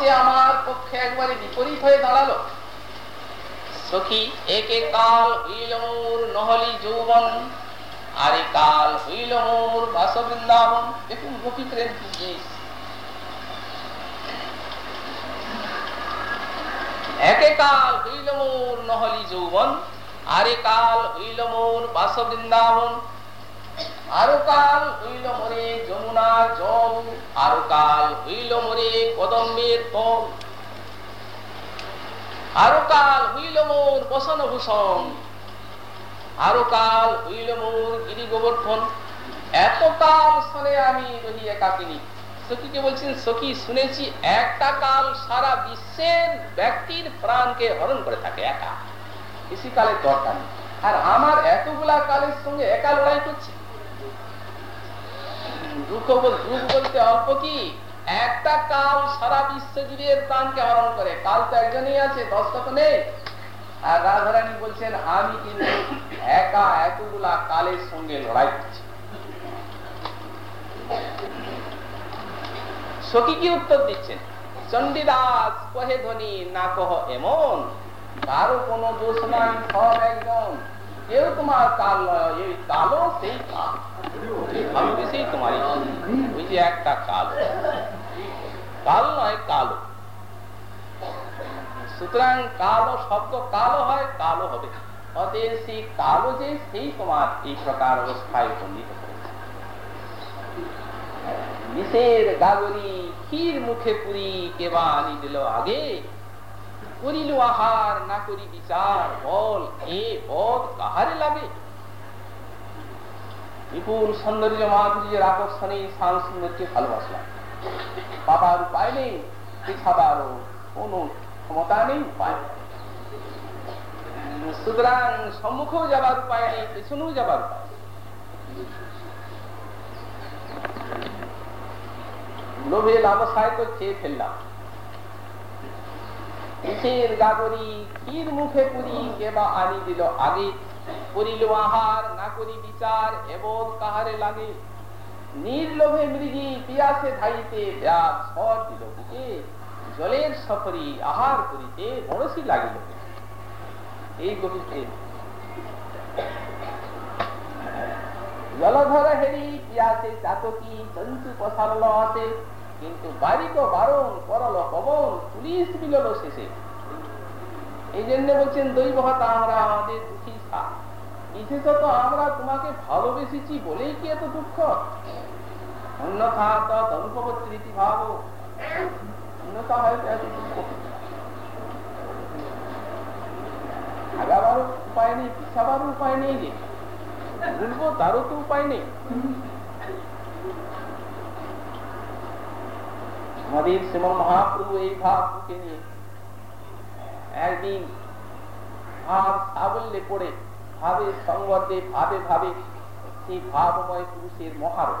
যে আমার পক্ষে একবারে বিপরীত হয়ে দাঁড়াল। সখী, একে কাল হইল মোর নহলি যৌবন, আরে কাল হইল মোর বাসবৃন্দাবন। দেখুন গোপী কি জিনিস। একে কাল হইল মোর নহলি যৌবন, আরে কাল হইল মোর বাসবৃন্দাবন। আরও কাল হইল মরে জল, আরও কাল হইল মরে কদম্বের ফল। আরও কাল হইল মোর ভূষণ আরও কাল হইল মোর গিরি গোবর্ধন এত কাল শোনে আমি রহি একাকিনী। সখীকে বলছেন, সখী, শুনেছি একটা কাল সারা বিশ্বের ব্যক্তির প্রাণকে হরণ করে থাকে একা। বেশি কালের দরকার আর আমার এতগুলা কালের সঙ্গে একা লড়াই করছি। দুঃখ বলতে অল্প কি? একটা কাল সারা বিশ্ব জুড়ে প্রাণকে হরণ করে। কাল তো একজনই আছে, দশটা তো নেই। আর রাধারানী বলছেন, আমি কিন্তু একা এতগুলা কালের সঙ্গে লড়াই করছি। উত্তর দিচ্ছেন? চণ্ডীদাস, কহে ধ্বনি না কহ এমন। কারও কোনো দোষ নাই, সব একজন কেউ তোমার কাল এই কালো সেই কাল। সেই তোমারই। ওই যে একটা কালো। কাল নয় কালো সুতরাং কালো শব্দ কালো হয় কালো হবে। অতএব সেই কালো যে, সেই তোমার এই প্রকার অবস্থায় উপনীত বিষের গাগরি, ক্ষীর মুখে পুরি কেবা আনি দিল আগে। করিল আহার, না করি বিচার, বল এ পদ কাহারে লাগে? বিপুল সৌন্দর্য মাধুর্যের আকর্ষণে শান সুন্দরকে ভালোবাসলাম। বাবার উপায় নেই পিছাবারও কোন ক্ষমতা নেই, উপায় সুতরাং সম্মুখেও যাবার উপায় নেই, পেছনেও যাবার উপায় লোভে লালসায় তো খেয়ে ফেললাম। কিসের গাগরি ক্ষীর মুখে পুরি কেবা আনি দিল আগে করিল আহার না করি বিচার এবদ কাহারে লাগে নির্লোভে মৃগী পিয়াসে ধাইতে দিল বুকে জলের সফরি আহার করিতে বড়সি লাগিল এই গভীর জলধর হেরি পিয়াসে চাতকি জন্তু পসারল আসে কিন্তু বাড়িত বারণ করল পবন পুলিশ মিলল শেষে। এই জন্য বলছেন, দৈবহতা আমরা আমাদের দুঃখী বিশেষত আমরা তোমাকে ভালোবেসেছি বলেই কি এত দুঃখ? অন্যথা আগাবারও উপায় নেই তারও তো উপায় নেই। আমাদের শ্রীমন মহাপ্রভু এই ভাব বুকে নিয়ে একদিন ভাব সাবল্যে পড়ে, ভাবে সংবদ্ধে, ভাবে ভাবে সেই ভাবময় পুরুষের মহারণ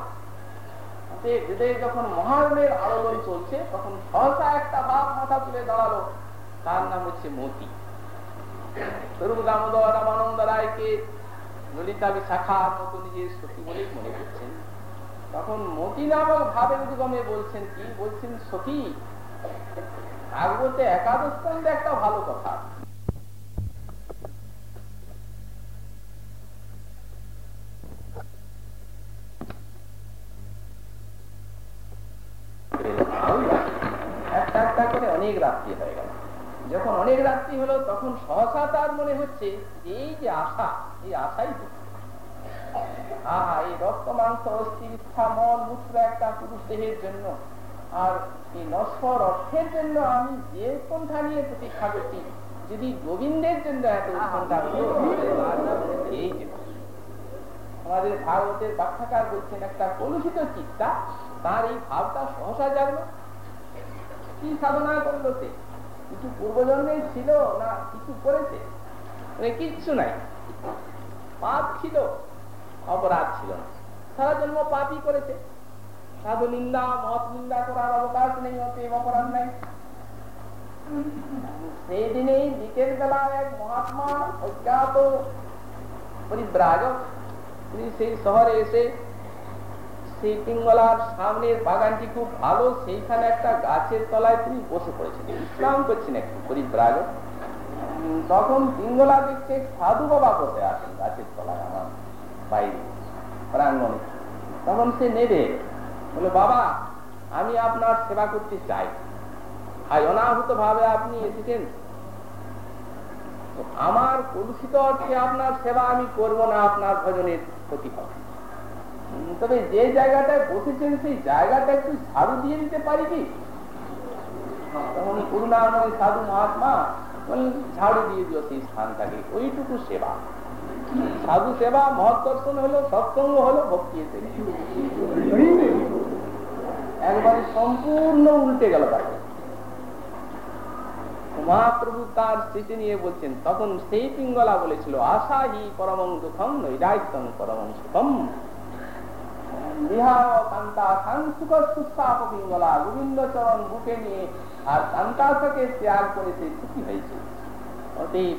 যখন মহারণের আলোড়ন চলছে, তখন সহসা একটা ভাব মাথা তুলে দাঁড়াল। তার নাম হচ্ছে মতি। তরুণ দামোদর রামানন্দ রায়কে ললিতা বিশাখার মতো নিজের সত্যি বলেই মনে করছেন। তখন মতি নামক ভাবের উদ্গমে বলছেন, কি বলছেন সখী ভাগবতে একাদশ স্কন্ধে একটা ভালো কথা একটা একটা করে অনেক রাত্রি হয়ে গেল। যখন অনেক রাত্রি হলো, তখন সহসা তার মনে হচ্ছে এই যে আশা, এই আশাই আহা এই রক্ত মাংস অস্থি ইচ্ছা মূত্র একটা পুরুষ দেহের জন্য। আর এই নশ্বর অর্থের জন্য আমি যে উৎকণ্ঠা নিয়ে প্রতীক্ষা করছি যদি গোবিন্দের জন্য এত উৎকণ্ঠা এই যে আমাদের ভারতের ব্যাখ্যাকার বলছেন একটা কলুষিত চিত্তা তার এই ভাবটা সহসা জাগলো। কি সাধনা করল সে? কিছু পূর্বজন্মে ছিল না কিছু করেছে? মানে কিচ্ছু নাই। পাপ ছিল। অপরাধ ছিল। না সারা জন্ম পাপই করেছে। সাধু নিন্দা মত নিন্দা করার অবকাশ নেই অতএব অপরাধ নেই। সেই দিনেই বিকেল বেলা এক মহাত্মা অজ্ঞাত পরিব্রাজক তিনি সেই শহরে এসে সেই পিঙ্গলার সামনের বাগানটি খুব ভালো সেইখানে একটা গাছের তলায় তিনি বসে পড়েছেন ইসলাম করছেন একটু পরিব্রাগ উম, তখন পিঙ্গলা দেখছে সাধু বাবা বসে আছেন গাছের তলায় আমার। বাইরে। প্রাঙ্গণে। তখন সে নেবে। বলে, বাবা, আমি আপনার সেবা করতে চাই। আর অনাহুত ভাবে আপনি এসেছেন। আমার কলুষিত অর্থে আপনার সেবা আমি করব না, আপনার ভজনের ক্ষতি হবে তবে যে জায়গাটায় বসেছেন, সেই জায়গাটা একটু ঝাড়ু দিয়ে দিতে পারি কি? তখন করুণাময় সাধু মহাত্মা ঝাড়ু দিয়ে দিও সেই স্থানটাকে। ওইটুকু সেবা। সাধু সেবা মহৎ দর্শন হলো সৎসঙ্গ হলো ভক্তি একবারে সম্পূর্ণ উল্টে গেল তাকে। মহাপ্রভু তার স্মৃতি নিয়ে বলছেন, তখন সেই পিঙ্গলা বলেছিল আশা হি পরমং দুঃখম পরমং সুখম। পিঙ্গলা বুকে নিয়ে আর কান্তাসকে ত্যাগ করে সে হয়েছে। অতএব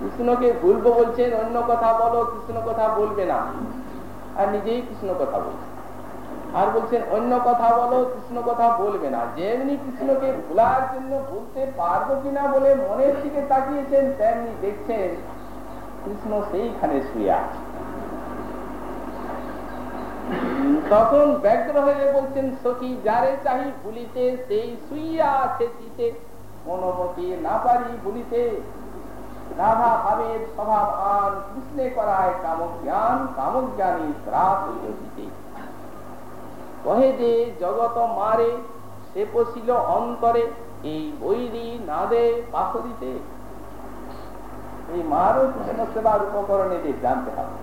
কৃষ্ণকে ভুলবো বলছেন, অন্য কথা বলো, কৃষ্ণ কথা বলবে না। আর নিজেই কৃষ্ণ কথা বলছে। আর বলছেন, অন্য কথা বলো, কৃষ্ণ কথা বলবে না। যেমনি কৃষ্ণকে ভুলার জন্য ভুলতে পারব কিনা বলে মনের দিকে তাকিয়েছেন, তেমনি দেখছেন কৃষ্ণ সেইখানে শুয়ে আছে। তখন ব্যগ্র হয়ে বলছেন, সখী, যারে চাহি ভুলিতে, সেই শুইয়া আছে চিতে না পারি ভুলিতে। ভাবের কৃষ্ণে করায় কামক জ্ঞান কামক জ্ঞানী দিতে। কহে যে, জগত মারে, সে পশিল অন্তরে, এই বৈরি এই মারও কৃষ্ণ সেবার উপকরণ এদের জানতে হবে।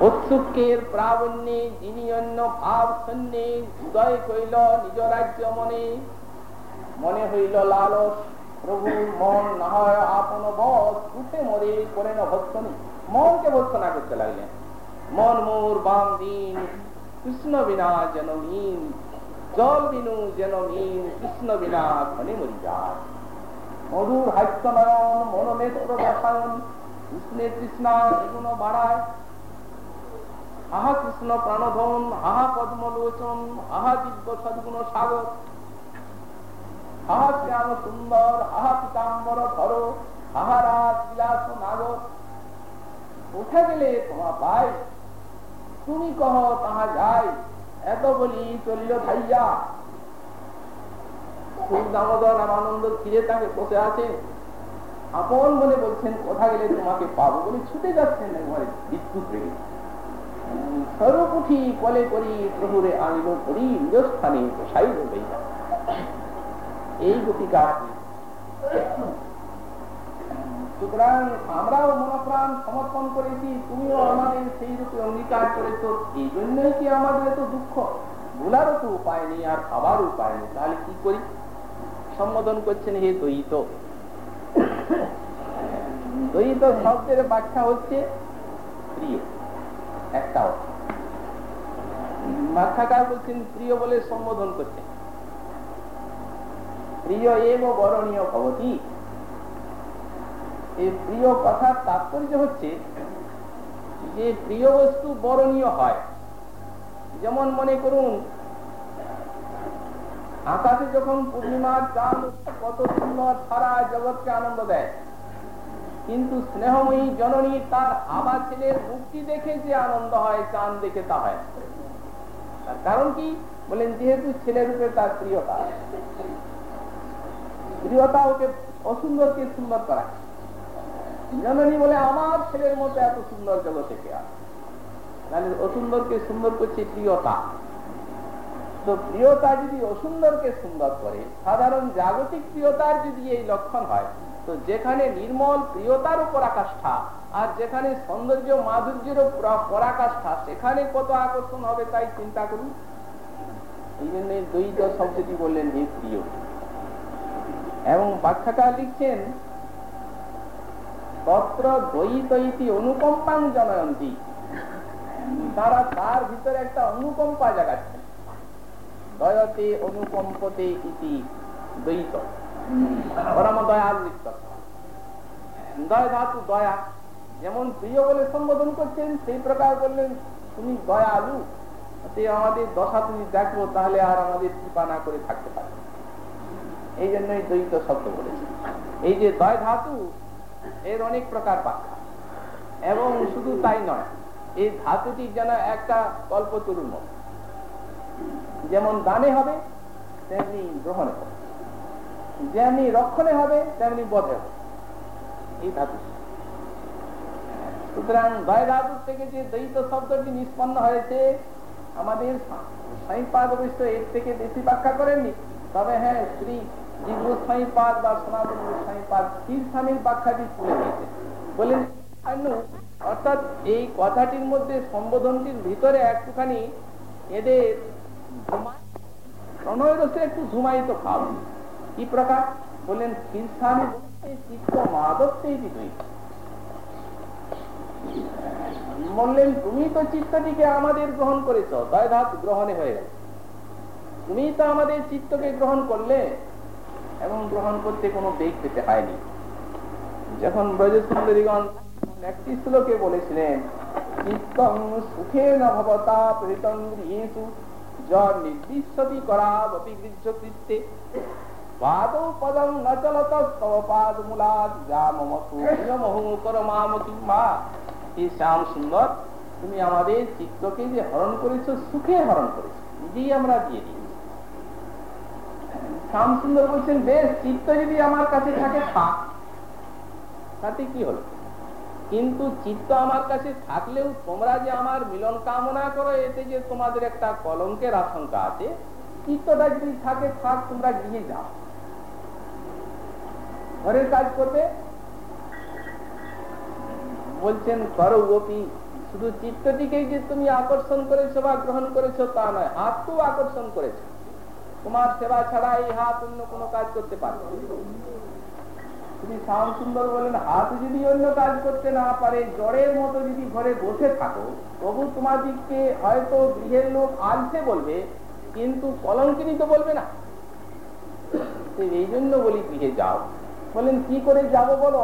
উৎসুকের প্রাবণ্যে যিনি অন্য ভাব শূন্যে উদয় কইল নিজ রাজ্য মনে। মনে হইল লালস প্রভুর মন না হয় আপন বস মরে করেন ভক্ষণ মনকে ভক্ষণা করতে লাগলেন। মন মোর বাম দিন, কৃষ্ণ বিনা যেন মিন। জল বিনু যেন মিন, কৃষ্ণ বিনা ঘনে মরি যায়। মধুর হাস্য নয়ন মনোনেত্র রসায়ন কৃষ্ণের তৃষ্ণা এগুলো বাড়ায়। আহা কৃষ্ণ প্রাণধন, আহা পদ্মলোচন, আহা দিব্য সদ্গুণ সাগর। আহা শ্যাম সুন্দর, আহা পিতাম্বর ধর, আহা নাগর। উঠে গেলে তুমি কহ তাহা যাই এত বলি চলিল ভাইয়া। খুব দামোদর রামানন্দ ফিরে তাকে বসে আছে। আপন বলে বলছেন, কোথা গেলে তোমাকে পাবো বলে ছুটে যাচ্ছেন একবারে বিদ্যুৎ রেগে। সর্বপুঠি কলে করি প্রভুরে আনিল করি নিজস্থানে সাইল হইয়া এই গতিকা সুতরাং আমরাও মনপ্রাণ সমর্পণ করেছি, তুমিও আমাদের সেই রূপে অঙ্গীকার করেছ, এই জন্যই কি আমাদের এত দুঃখ? ভুলারও তো উপায় নেই, আর খাবার উপায় নেই, তাহলে কি করি? সম্বোধন করছেন হে দ্বৈত। দ্বৈত শব্দের ব্যাখ্যা হচ্ছে প্রিয়। একটা অর্থ ব্যাখ্যাকার বলছেন, প্রিয় বলে সম্বোধন করছেন প্রিয় এব বরণীয় ভবতী। এই প্রিয় কথার তাৎপর্য হচ্ছে যে, প্রিয় বস্তু বরণীয় হয়। যেমন মনে করুন, আকাশে যখন পূর্ণিমার চাঁদ কত সুন্দর সারা জগৎকে আনন্দ দেয়। কিন্তু স্নেহময়ী জননী তার আবার ছেলের মুক্তি দেখে যে আনন্দ হয়, চাঁদ দেখে তা হয়। তার কারণ কি? বলেন, যেহেতু ছেলের রূপে তার প্রিয়তা। প্রিয়তা ওকে অসুন্দরকে সুন্দর করায় জননী বলে, আমার ছেলের মতো এত সুন্দর জগতে কে তাহলে অসুন্দরকে সুন্দর করছে প্রিয়তা। তো প্রিয়তা যদি অসুন্দরকে সুন্দর করে, সাধারণ জাগতিক প্রিয়তার যদি এই লক্ষণ হয় তো যেখানে নির্মল প্রিয়তার উপর আকাষ্ঠা আর যেখানে সৌন্দর্য মাধুর্যের পরাকাষ্ঠা সেখানে কত আকর্ষণ হবে তাই চিন্তা করুন। এই জন্য দ্বৈত শব্দটি বললেন, হে প্রিয়। এবং লিখছেন, তত্র দ্বৈতইতি অনুকম্পাং জনয়ন্তী। তারা তার ভিতরে একটা অনুকম্পা জাগাচ্ছে। দয়তে অনুকম্পতে ইতি দ্বৈত। যেমন প্রিয় বলে সম্বোধন করছেন সেই প্রকার বললেন তুমি দয়ালু আমাদের দশা তুমি দেখো তাহলে আর আমাদের কৃপা না করে থাকতে পারে এই জন্যই দ্বৈত শব্দ বলেছে এই যে দয় ধাতু এর অনেক প্রকার পাখা এবং শুধু তাই নয় এই ধাতুটি যেন একটা কল্পতরুর মতো যেমন দানে হবে, তেমনি গ্রহণে হবে। যেমনি রক্ষণে হবে, তেমনি বধে হবে। এই ধাতু সুতরাং দয় ধাতুর থেকে যে দ্বৈত শব্দটি নিষ্পন্ন হয়েছে, আমাদের এর থেকে বেশি ব্যাখ্যা করেননি। তবে হ্যাঁ শ্রী জিজ্ঞাসাইপাদ বা সনাতন গোস্বাইপাদ স্থির স্বামীর ব্যাখ্যাটি তুলে দিয়েছে বলেন অর্থাৎ এই কথাটির মধ্যে সম্বোধনটির ভিতরে একটুখানি এদের প্রণয় রসে একটু ধুমায়িত ভাব কি প্রকার? বললেন স্থির স্বামী চিত্ত মাদত্তেই বললেন, তুমি তো চিত্তটিকে আমাদের গ্রহণ করেছ দয় ধাত গ্রহণে হয়ে গেল। তুমি তো আমাদের চিত্তকে গ্রহণ করলে, এবং গ্রহণ করতে কোনো বেগ পেতে হয়নি। যখন ব্রজ সুন্দরীগণ একটি শ্লোকে বলেছিলেন, চিত্তং সুখে নভবতা প্রীতং গৃহেষু, য নির্দিষ্টতি করাবপি গৃহ্য কৃত্যে। তুমি আমাদের চিত্তকে যে হরণ করেছ, সুখে হরণ করেছ, নিজেই আমরা দিয়ে শ্যাম সুন্দর বলছেন, বেশ, চিত্ত যদি আমার কাছে থাক তাতে কি হলো? কিন্তু চিত্ত আমার কাছে থাকলেও তোমরা যে আমার মিলন কামনা করো, এতে যে তোমাদের একটা কলঙ্কের আশঙ্কা আছে, চিত্তটা যদি থাকে, থাক, তোমরা গিয়ে যাও। ঘরের কাজ করবে? বলছেন, করো শুধু চিত্তটিকেই যে তুমি আকর্ষণ করেছ বা গ্রহণ করেছ তা নয়, হাতকেও আকর্ষণ করেছ। তোমার সেবা ছাড়া এই হাত অন্য কোনো কাজ করতে পারবে তুমি শ্যাম সুন্দর বলেন, হাত যদি অন্য কাজ করতে না পারে, জ্বরের মতো যদি ঘরে বসে থাকো, তবু তোমাদিকে হয়তো গৃহের লোক আলছে বলবে, কিন্তু কলঙ্কিনী তো বলবে না। এই জন্য বলি, গৃহে যাও। বলেন, কি করে যাব বলো?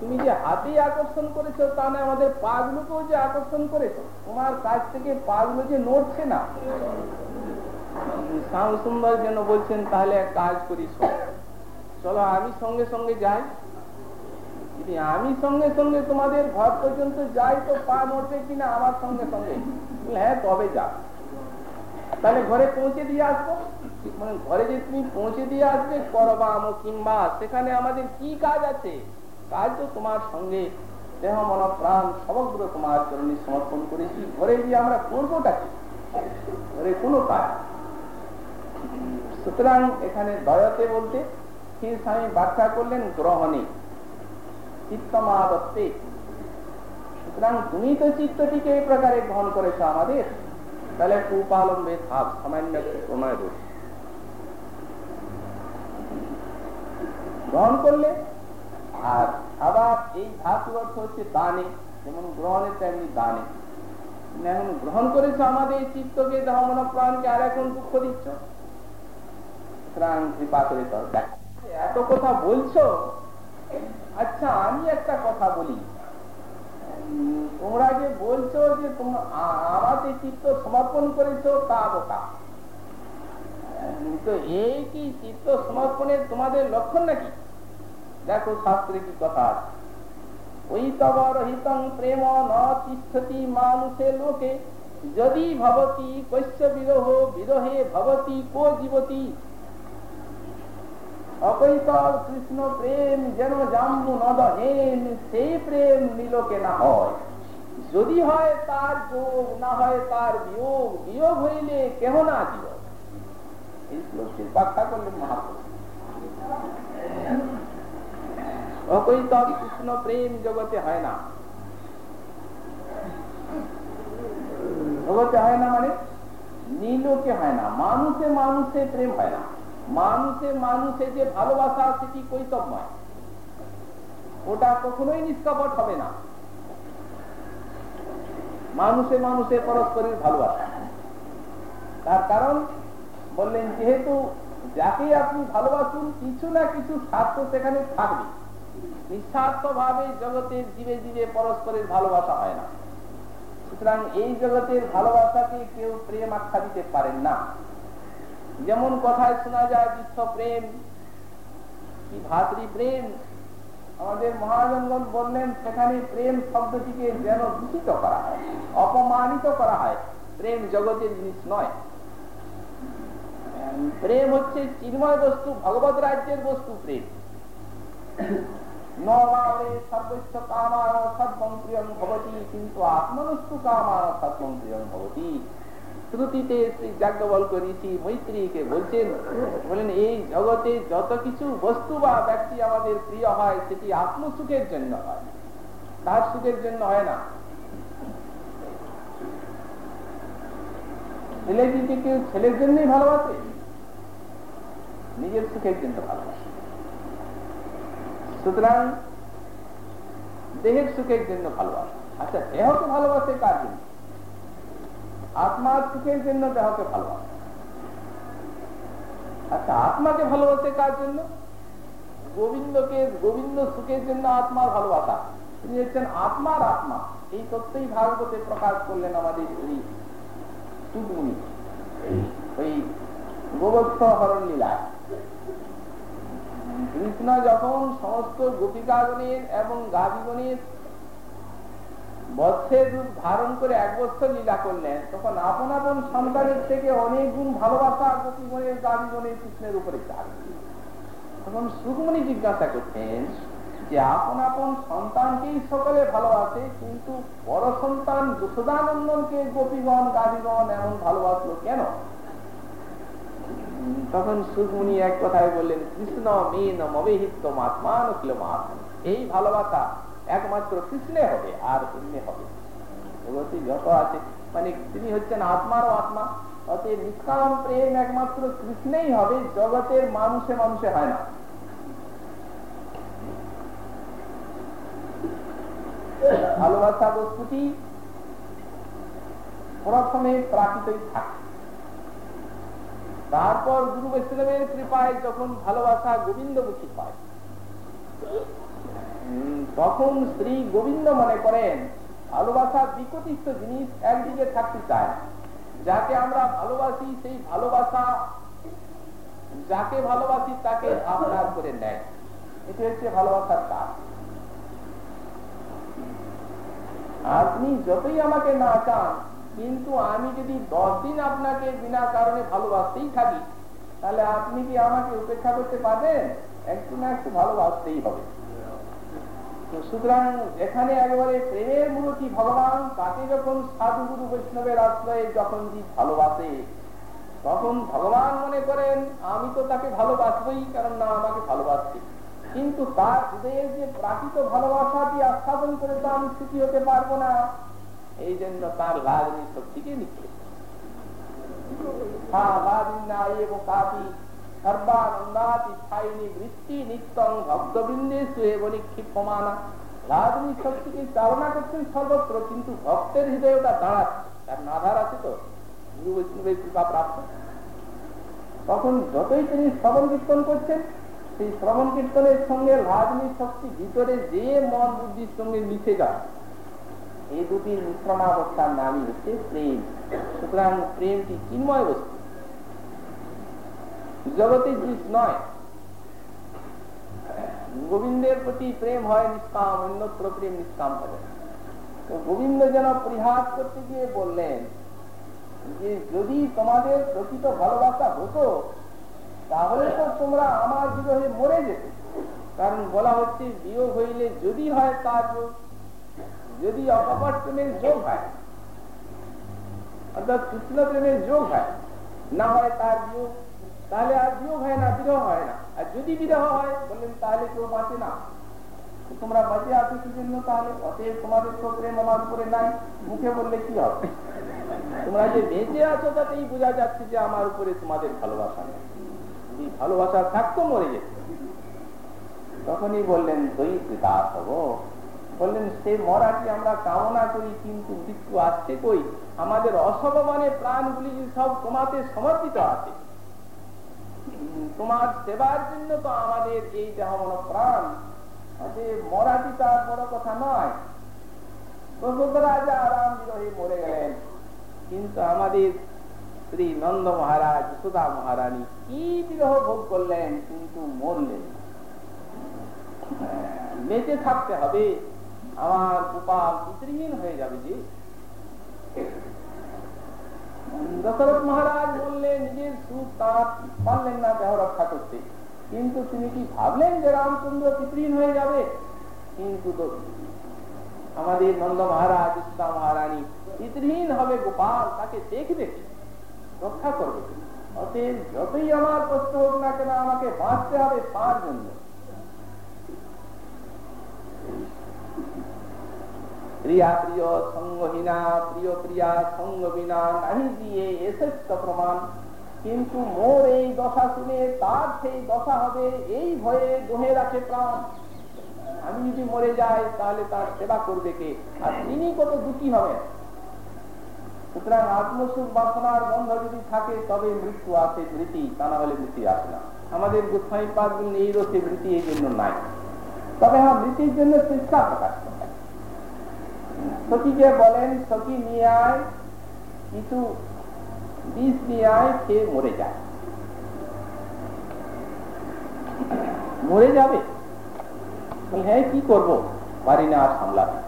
তুমি যে হাতে আকর্ষণ করেছ, তা না আমাদের পাগুলোকেও যে আকর্ষণ করেছ। তোমার কাছ থেকে পাগুলো যে নড়ছে না। শ্যাম সুন্দর যেন বলছেন, তাহলে এক কাজ করি চলো, আমি সঙ্গে সঙ্গে যাই। আমি সঙ্গে সঙ্গে তোমাদের ঘর পর্যন্ত যাই, তো পা নড়বে কিনা আমার সঙ্গে সঙ্গে? হ্যাঁ তবে যা। তাহলে ঘরে পৌঁছে দিয়ে আসব। মানে ঘরে যে তুমি পৌঁছে দিয়ে আসবে করবাম কিংবা সেখানে আমাদের কি কাজ আছে? কাজ তো তোমার সঙ্গে দেহ, মন, প্রাণ সমগ্র তোমার চরণী সমর্পণ করেছি। ঘরে গিয়ে আমরা করবোটা কি? ঘরে কোনো কাজ সুতরাং এখানে দয়াতে বলতে স্থির স্বামী ব্যাখ্যা করলেন, গ্রহণে চিত্তমাদত্তে। সুতরাং তুমি তো চিত্তটিকে এই প্রকারে গ্রহণ করেছ আমাদের। তাহলে উপালম্বে ভাব সামান্য প্রণয় রূপ গ্রহণ করলে, আর আবার এই ধাতুর অর্থ হচ্ছে দানে, যেমন গ্রহণের তেমনি দানে। এখন গ্রহণ করেছ আমাদের এই চিত্তকে দেহ প্রাণকে আর এখন দুঃখ দিচ্ছ। এত কথা বলছো? আচ্ছা আমি একটা কথা বলি। তোমরা যে বলছো যে তোমরা আমাদের চিত্ত সমর্পণ করেছ তা বোকা। কি চিত্ত সমর্পণের তোমাদের লক্ষণ নাকি? দেখো শাস্ত্রে কি কথা ওই প্রেম লোকে, যদি কৈশ্য বিরহ, বিরহে কো অকৈতল কৃষ্ণ প্রেম যেন জাম্বু নদহেন সেই প্রেম নিলোকে না হয়। যদি হয় তার যোগ, না হয় তার বিয়োগ বিয়োগ হইলে কেহ না দিও কৃষ্ণ প্রেম জগতে হয় না জগতে হয় না মানে নীলকে হয় না মানুষে মানুষে প্রেম হয় না মানুষে মানুষে যে ভালোবাসা সেটি কৈতবময় ওটা কখনোই নিষ্কাপট হবে না মানুষে মানুষে পরস্পরের ভালোবাসা তার কারণ বললেন, যেহেতু যাকে আপনি ভালোবাসুন, কিছু না কিছু স্বার্থ সেখানে থাকবে। নিঃস্বার্থ ভাবে জগতের জীবে জীবে পরস্পরের ভালোবাসা হয় না। সুতরাং এই জগতের ভালোবাসাকে কেউ প্রেম আখ্যা দিতে পারেন না। যেমন কথায় শোনা যায় বিশ্ব প্রেম, কি ভাতৃ প্রেম? আমাদের মহাজনগণ বললেন, সেখানে প্রেম শব্দটিকে যেন দূষিত করা হয়, অপমানিত করা হয়। প্রেম জগতের জিনিস নয়। প্রেম হচ্ছে চিন্ময় বস্তু, ভগবত রাজ্যের বস্তু প্রেম। ব্যক্তি আমাদের প্রিয় হয়, সেটি আত্মসুখের জন্য হয়। তার সুখের জন্য হয় না। ছেলেটিকে কেউ ছেলের জন্যই ভালোবাসে? নিজের সুখের জন্য ভালোবাসে। সুতরাং দেহের সুখের জন্য ভালোবাসে। আচ্ছা দেহকে ভালোবাসে কার জন্য? আত্মার সুখের জন্য দেহকে ভালোবাসে। আচ্ছা আত্মাকে ভালোবাসে কার জন্য? গোবিন্দকে, গোবিন্দ সুখের জন্য আত্মার ভালোবাসা। তিনি হচ্ছেন আত্মার আত্মা। এই তথ্যই ভারততে প্রকাশ করলেন আমাদের ওই টুকমুনি ওই গোবর্ধ হরণ লীলায় কৃষ্ণ যখন সমস্ত গোপিকাগণের এবং গাবিগণের বৎসের রূপ ধারণ করে এক বছর লীলা করলেন, তখন আপন আপন সন্তানের থেকে অনেক গুণ ভালোবাসা গোপীগণের গাবিগণের কৃষ্ণের উপরে তখন জিজ্ঞাসা করতেন যে, আপন আপন সন্তানকেই সকলে ভালোবাসে, কিন্তু বড় সন্তান যশোদানন্দনকে গোপীগণ গাবিগণ এমন ভালোবাসলো কেন? তখন সুখমণি এক কথায় বললেন, কৃষ্ণ মেন মবেহিত আত্মান এই ভালোবাসা একমাত্র কৃষ্ণে হবে আর অন্য হবে যত আছে মানে তিনি হচ্ছেন আত্মারও আত্মা, অতএব নিষ্কাম প্রেম একমাত্র কৃষ্ণেই হবে, জগতের মানুষে মানুষে হয় না। ভালোবাসা বস্তুটি প্রথমে প্রাকৃতিক থাকে। তারপর গুরু বৈষ্ণবের কৃপায় যখন ভালোবাসা গোবিন্দমুখী পায় তখন শ্রী গোবিন্দ মনে করেন ভালোবাসা বিকটিত জিনিস একদিকে থাকতে চায় যাকে আমরা ভালোবাসি, সেই ভালোবাসা, যাকে ভালোবাসি, তাকে আপনার করে নেয়। এটি হচ্ছে ভালোবাসার কাজ আপনি যতই আমাকে না চান কিন্তু আমি যদি দশ দিন আপনাকে বিনা কারণে ভালোবাসতেই থাকি, তাহলে আপনি কি আমাকে উপেক্ষা করতে পারবেন? একটু না একটু ভালোবাসতেই হবে। সুতরাং এখানে প্রেমের ভগবান তাকে যখন সাধু গুরু বৈষ্ণবের আশ্রয়ে যখন ভালোবাসে, তখন ভগবান মনে করেন, আমি তো তাকে ভালোবাসবই, কারণ না আমাকে ভালোবাসছে কিন্তু তার হৃদয়ের যে প্রাকৃত ভালোবাসাটি আস্থাপন করে তো আমি সুখী হতে পারব না। এই জন্য তার করছেন সর্বত্র, কিন্তু ভক্তের ওটা দাঁড়াচ্ছে আছে তো। গুরু বৈষ্ণবের কৃপা প্রাপ্ত। তখন যতই তিনি শ্রবণ কীর্তন করছেন, সেই শ্রবণ কীর্তনের সঙ্গে লাজনী শক্তি ভিতরে যে মন বুদ্ধির সঙ্গে মিশে যায় এই দুটি মিশ্রণাবস্থার নামই হচ্ছে প্রেম। সুতরাং প্রেমটি চিন্ময় বস্তু। জগতের জিনিস নয়। গোবিন্দের প্রতি প্রেম হয় নিষ্কাম, অন্যত্র প্রেম নিষ্কাম হবে। তো গোবিন্দ যেন পরিহাস করতে গিয়ে বললেন যে, যদি তোমাদের প্রকৃত ভালোবাসা হতো, তাহলে তো তোমরা আমার বিরহে মরে যেত। কারণ বলা হচ্ছে, বিয়োগ হইলে যদি হয় তার যোগ যদি অকপট প্রেমের যোগ হয় অর্থাৎ কৃষ্ণ প্রেমের যোগ হয় না হয় তার বিয়োগ তাহলে আর বিয়োগ হয় না বিরহ হয় না আর যদি বিরহ হয় বললেন তাহলে কেউ বাঁচে না তোমরা বাঁচে আছো কি জন্য তাহলে অতএব তোমাদের তো প্রেম আমার উপরে নাই মুখে বললে কি হবে তোমরা যে বেঁচে আছো তাতেই বোঝা যাচ্ছে যে আমার উপরে তোমাদের ভালোবাসা নেই এই ভালোবাসা থাকতো মরে যেত তখনই বললেন তুই দাস হব বললেন, সে মরাটি আমরা কামনা করি, কিন্তু মৃত্যু আসছে কই? আমাদের অসভমানে প্রাণগুলি সব তোমাতে সমর্পিত আছে। তোমার সেবার জন্য তো আমাদের এই দেহ মন প্রাণ। যে মরাটি তার বড় কথা নয়। রাজা আরাম বিরোহী মরে গেলেন, কিন্তু আমাদের শ্রী নন্দ মহারাজ, সুধা মহারানী কি বিরহ ভোগ করলেন, কিন্তু মরলেন বেঁচে থাকতে হবে। আমার উপাল পিতৃহীন হয়ে যাবে যে। দশরথ মহারাজ বললেন, নিজের সুখ তাঁর পারলেন না দেহ রক্ষা করতে। কিন্তু তিনি কি ভাবলেন যে রামচন্দ্র পিতৃহীন হয়ে যাবে? কিন্তু আমাদের নন্দ মহারাজ সীতা মহারানী পিতৃহীন হবে গোপাল, তাকে দেখবে রক্ষা করবে অতএব যতই আমার কষ্ট হোক না কেন আমাকে বাঁচতে হবে তার জন্য। প্রিয়া প্রিয় সঙ্গহীনা প্রিয় প্রিয়া সঙ্গ বিনা নাহি দিয়ে এসেছ প্রমাণ। কিন্তু মোর এই দশা শুনে তার সেই দশা হবে, এই ভয়ে দোহে রাখে প্রাণ। আমি যদি মরে যাই, তাহলে তার সেবা করবে কে? আর তিনি কত দুঃখী হবেন? সুতরাং আত্মসুখ বাসনার বন্ধ যদি থাকে, তবে মৃত্যু আছে স্মৃতি, তা না হলে মৃত্যু আসে না। আমাদের গোস্বাই পাক এই রসে মৃত্যু এই জন্য নাই। তবে হ্যাঁ মৃত্যুর জন্য চেষ্টা প্রকাশ করে। সখীকে বলেন, সখী নিয়ে আয় কিছু বিষ নিয়ে আয়, খেয়ে মরে যায় মরে যাবে? হ্যাঁ কি করব? পারি না আর সামলাতে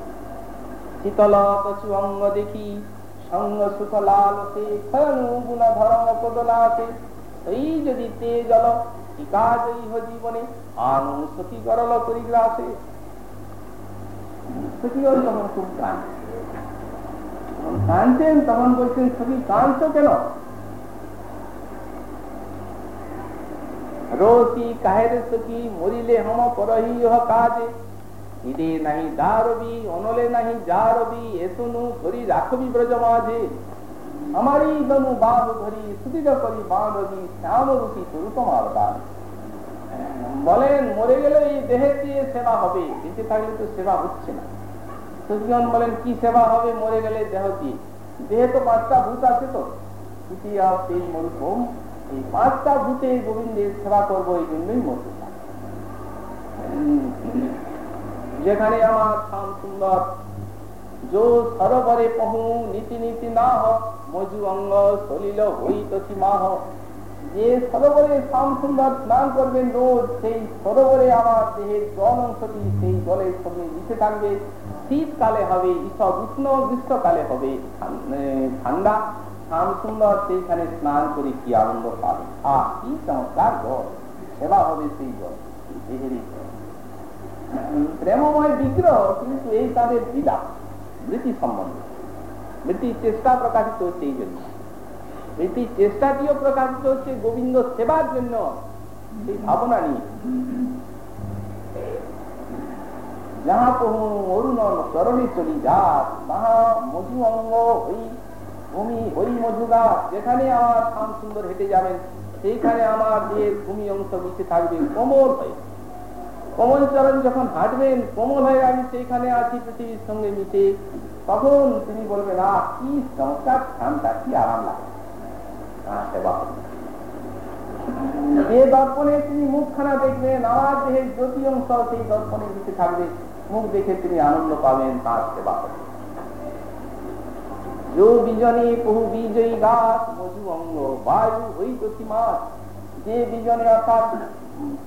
শীতল কচু অঙ্গ দেখি, সঙ্গ সুখ লাল সে খয়নু গুণ ধরম কদলাতে এই যদি তে জল কাজ জীবনে, আনু সখী গরল করি গ্রাসে খুব কাঁদছেন কাঁদছেন তখন বলছেন সখী কেন কাহের মরিলে হম করহি কাজে ইদে নাহি দারবি অনলে নাহি যারবি এসুনু করি রাখবি ব্রজ আমারই দনু বাদ ধরি সুদৃঢ় করি বাঁধবি শ্যাম রূপী তরু তোমার দান বলেন, মরে গেলে এই দেহের দিয়ে সেবা হবে, বেঁচে থাকলে তো সেবা হচ্ছে না। সুজন বলেন, কি সেবা হবে মরে গেলে দেহ দিয়ে? দেহে তো পাঁচটা ভূত আছে তো মরুভূম, এই পাঁচটা ভূতে গোবিন্দের সেবা করব, এই জন্যই যেখানে আমার স্থান সুন্দর, যো সরোবরে পহু, নীতি নীতি না হ মজু অঙ্গ সলিল হইতছি মাহ যে সরোবরে শ্যাম সুন্দর স্নান করবেন রোজ, সেই সরোবরে আমার দেহের জল অংশটি সেই জলের সঙ্গে মিশে থাকবে। শীতকালে হবে, ঈষৎ উষ্ণ গ্রীষ্মকালে হবে। ঠান্ডা শ্যাম সুন্দর সেইখানে স্নান করে কি আনন্দ পাবে? আহ কি চমৎকার জল। সেবা হবে সেই জল দেহেরই প্রেমময় বিগ্রহ কিন্তু এই তাদের বিদা, বৃত্তি সম্বন্ধে। বৃত্তির চেষ্টা প্রকাশিত এই জন্য। বৃত্তির চেষ্টাটিও প্রকাশিত হচ্ছে গোবিন্দ সেবার জন্য। সেই ভাবনা নিয়ে। অরুণ চরণে চলি মধু অঙ্গ হই, ভূমি মধুগা যেখানে আমার সুন্দর হেঁটে যাবেন, সেইখানে আমার দেহের ভূমি অংশ মিশে থাকবে কোমল হয়ে। কোমল চরণ যখন হাঁটবেন, কোমল হয়ে আমি সেইখানে আছি পৃথিবীর সঙ্গে মিশে, তখন তিনি বলবেন, আহ, কি চমৎকার ঠান্ডা কি আরাম লাগে। যে দর্পণে তিনি মুখখানা দেখবেন আমার দেহের অংশ সেই থাকবে মুখ দেখে তিনি আনন্দ পাবেন তার সেবা जो বিজনে বহু বিজয়ী গাছ, মধু অঙ্গ, বায়ু যে বিজনে অর্থাৎ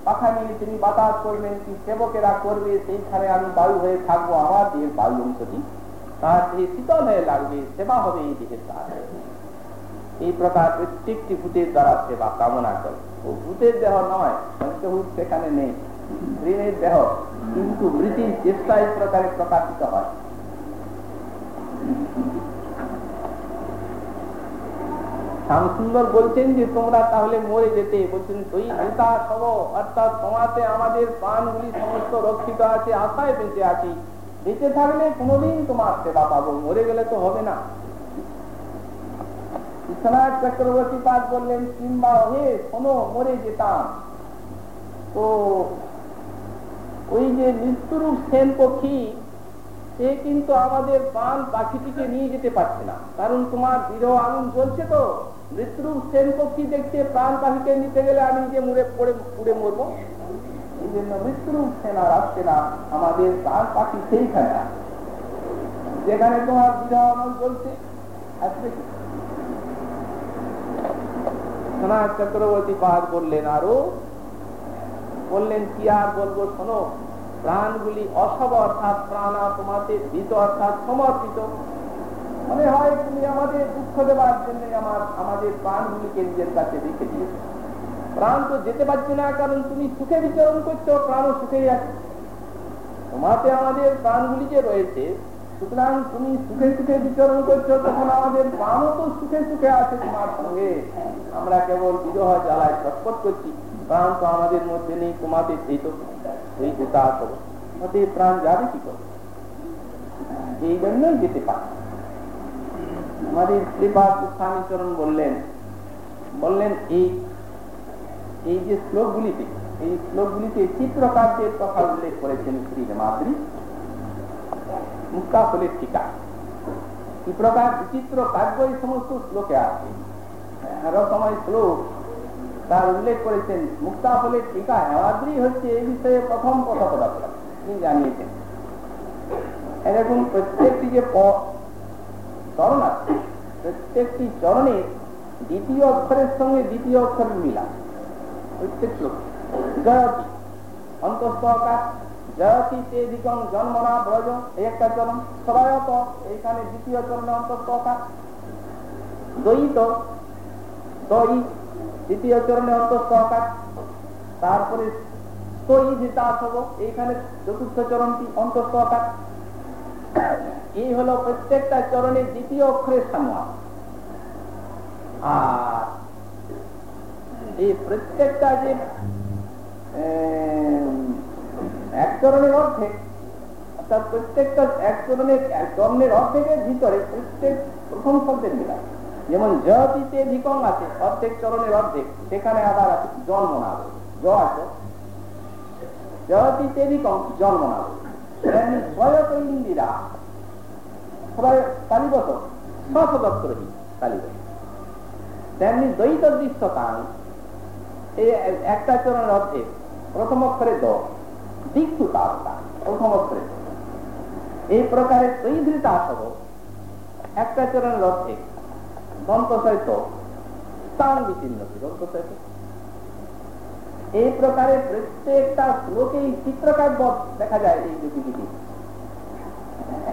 পাখা নিয়ে তিনি বাতাস করবেন, কি সেবকেরা করবে, সেইখানে আমি বায়ু হয়ে থাকব, আমার দেহের বায়ু অংশটি তার দেহে শীতল হয়ে লাগবে, সেবা হবে এই দেহের দ্বারা। এই প্রকার প্রত্যেকটি ভূতের দ্বারা সেবা কামনা করে। ও ভূতের দেহ নয় পঞ্চভূত সেখানে নেই। ঋণের দেহ, কিন্তু মৃতির চেষ্টা এই প্রকারে প্রকাশিত হয়। শ্যামসুন্দর বলছেন যে, তোমরা তাহলে মরে যেতে। বলছেন তুই নেতা সব, অর্থাৎ তোমাতে আমাদের প্রাণগুলি সমস্ত রক্ষিত আছে, আশায় বেঁচে আছি। বেঁচে থাকলে কোনোদিন তোমার সেবা পাবো। মরে গেলে তো হবে না। বিশ্বনাথ চক্রবর্তী পাঠ বললেন কিংবা হে, শোনো, মরে যেতাম। তো ওই যে মৃত্যুরূপ সেন পক্ষী, সে কিন্তু আমাদের প্রাণ পাখিটিকে নিয়ে যেতে পারছে না। কারণ তোমার বিরহ আগুন জ্বলছে তো মৃত্যুরূপ সেন পক্ষী দেখতে প্রাণ পাখিকে নিতে গেলে আমি যে মুড়ে পড়ে, পুড়ে মরবো। এই জন্য মৃত্যুরূপ সেন আর আসছে না, আমাদের প্রাণ পাখি সেইখানে যেখানে তোমার বিরহ আগুন জ্বলছে, আসবে কি? সনাথ চক্রবর্তী পাঠ বললেন আরও। বললেন, কি আর বলব? শোনো, প্রাণগুলি অসব অর্থাৎ প্রাণা তোমাতে ভীত অর্থাৎ সমর্পিত। মনে হয় তুমি আমাদের দুঃখ দেওয়ার জন্য আমার, আমাদের প্রাণগুলিকে নিজের কাছে রেখে দিয়েছ। প্রাণ তো যেতে পারছে না, কারণ তুমি সুখে বিচরণ করছ, প্রাণও সুখেই আছে। তোমাতে আমাদের প্রাণগুলি যে রয়েছে সুতরাং তুমি সুখে সুখে বিচরণ করছ, তখন আমাদের প্রাণও তো সুখে সুখে আছে তোমার সঙ্গে। আমরা কেবল বিরহ জ্বালায় ছটপট করছি, প্রাণ তো আমাদের মধ্যে নেই, তোমাতে সেই তো এই যেটা করো তাতে প্রাণ যাবে কি করে? এই জন্যই যেতে পারে। আমাদের শ্রীপাদ স্বামীচরণ বললেন বললেন, এই এই যে শ্লোকগুলিতে, এই শ্লোকগুলিতে চিত্রকার্যের কথা উল্লেখ করেছেন শ্রী হেমাদ্রি মুক্তা ফলের টিকা। কি প্রকার বিচিত্র কাব্য এই সমস্ত শ্লোকে আছে? রসময় শ্লোক। তার উল্লেখ করেছেন মুক্তা ফলের টিকা হেমাদ্রি হচ্ছে এই বিষয়ে প্রথম কথা কথা তিনি জানিয়েছেন, এরকম প্রত্যেকটি যে চরণ আছে, প্রত্যেকটি চরণে দ্বিতীয় অক্ষরের সঙ্গে দ্বিতীয় অক্ষরের মিলা প্রত্যেক শ্লোক। জয়তি অন্তস্থ চরণ সবায়ত এইখানে দ্বিতীয় চরণে আকার দ্বৈত চরণে তারপরে এইখানে চতুর্থ চরণটি আকার এই হলো প্রত্যেকটা চরণের দ্বিতীয় অক্ষরের সম্মান আর এই প্রত্যেকটা যে এক চরণের অর্ধেক, অর্থাৎ প্রত্যেকটা এক চরণের এক চরণের অর্ধেকের ভিতরে প্রত্যেক প্রথম শব্দের যেমন ধিকং আছে, অর্ধেক চরণের অর্ধেক, সেখানে আবার আছে জন্ম না জ আছে। ধিকং জন্ম না ইন্দিরা কালীবত কালীবত। তেমনি দ্বৈত দৃশ্যতান এই একটা চরণের অর্ধেক, প্রথম অক্ষরে দ। দীক্ষু তারতা এই প্রকারে তৈধৃতা সহ একটা চরণের অর্ধেক দন্ত সহিত স্থান বিচ্ছিন্ন এই প্রত্যেকটা শ্লোকেই চিত্রকাব্য দেখা যায় এই দুটি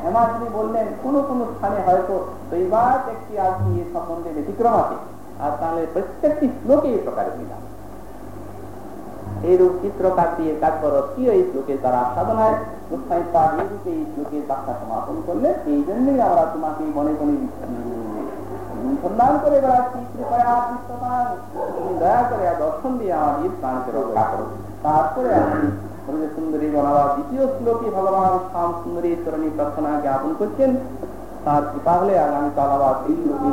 হেমাদ্রি বললেন, কোন কোন স্থানে হয়তো দৈবাত একটি আজকে এ সম্বন্ধে ব্যতিক্রম আছে, আর তাহলে প্রত্যেকটি শ্লোকে এই প্রকারে মিলা এইরূপ কাজ করো কি এই শ্লোকে তারা সাধনায় এইরূপে এই শ্লোকে ব্যাখ্যা সমাপন করলে এই জন্যই আমরা তোমাকে মনে মনে অনুসন্ধান করে বেড়াচ্ছি তুমি দয়া করে দর্শন দিয়ে রক্ষা করো। তারপরে সুন্দরী দ্বিতীয় শ্লোকে ভগবান শ্যাম সুন্দরী চরণী প্রার্থনা জ্ঞাপন করছেন। তার কৃপা হলে আগামীকাল আবার এই শ্লোকে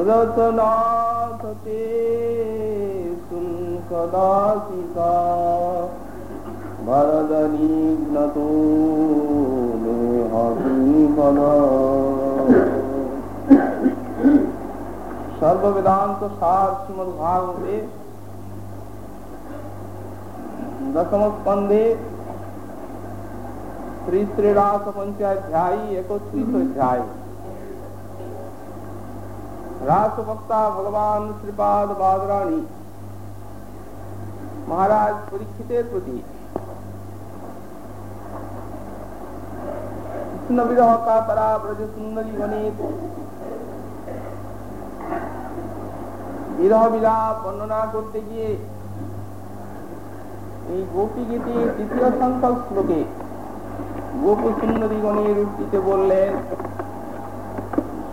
सुरत नाथ ते सुन कदासिका भरदनी नतो सर्व वेदांत सार श्रीमद भागवते दसम स्कंधे श्री पंचाध्यायी एकोत्तीस अध्याय। रासवक्ता भगवान श्रीपाद बादराणी महाराज परीक्षितेर प्रति কৃষ্ণ বিরহ কাতারা ব্রজ সুন্দরী গণিত বিরহ বিলাপ বর্ণনা করতে গিয়ে এই গোপী গীতি তৃতীয় সংখ্যক শ্লোকে গোপ সুন্দরী গণের উক্তিতে বললেন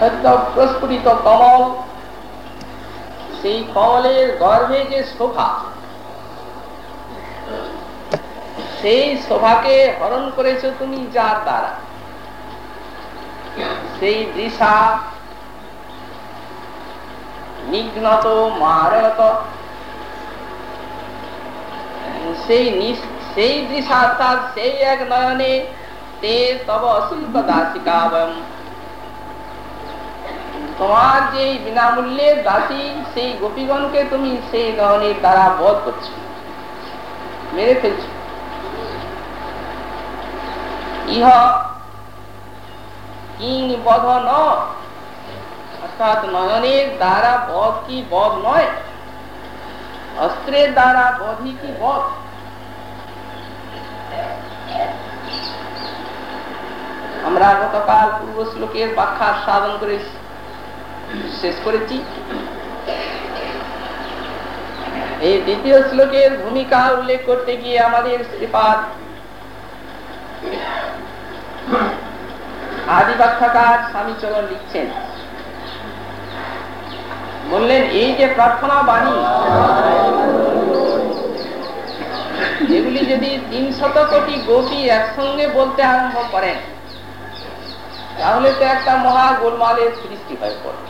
সত্য প্রস্ফুটিত কমল, সেই কমলের গর্ভে যে শোভা, সেই শোভাকে হরণ করেছ তুমি যার দ্বারা সেই দিশা নিঘ্নত মারত সেই সেই দিশা অর্থাৎ সেই এক নয়নে, তে তব অশুল্ক দাসিকা তোমার যে বিনামূল্যের দাসী সেই গোপীগণকে তুমি সেই নয়নের দ্বারা বধ করছ। মেরে ফেলছো। ইহ কিং বধ ন অর্থাৎ নয়নের দ্বারা বধ কি বধ নয়? অস্ত্রের দ্বারা বধি কি বধ? আমরা গতকাল পূর্ব শ্লোকের ব্যাখ্যা সাধন করে শেষ করেছি। এই দ্বিতীয় শ্লোকের ভূমিকা উল্লেখ করতে গিয়ে আমাদের শ্রীপাদ আদি ব্যাখ্যাকার স্বামী চরণ লিখছেন। বললেন, এই যে প্রার্থনা বাণী যেগুলি যদি তিন শত কোটি গোপী একসঙ্গে বলতে আরম্ভ করেন তাহলে তো একটা মহা গোলমালের সৃষ্টি হয়ে পড়ে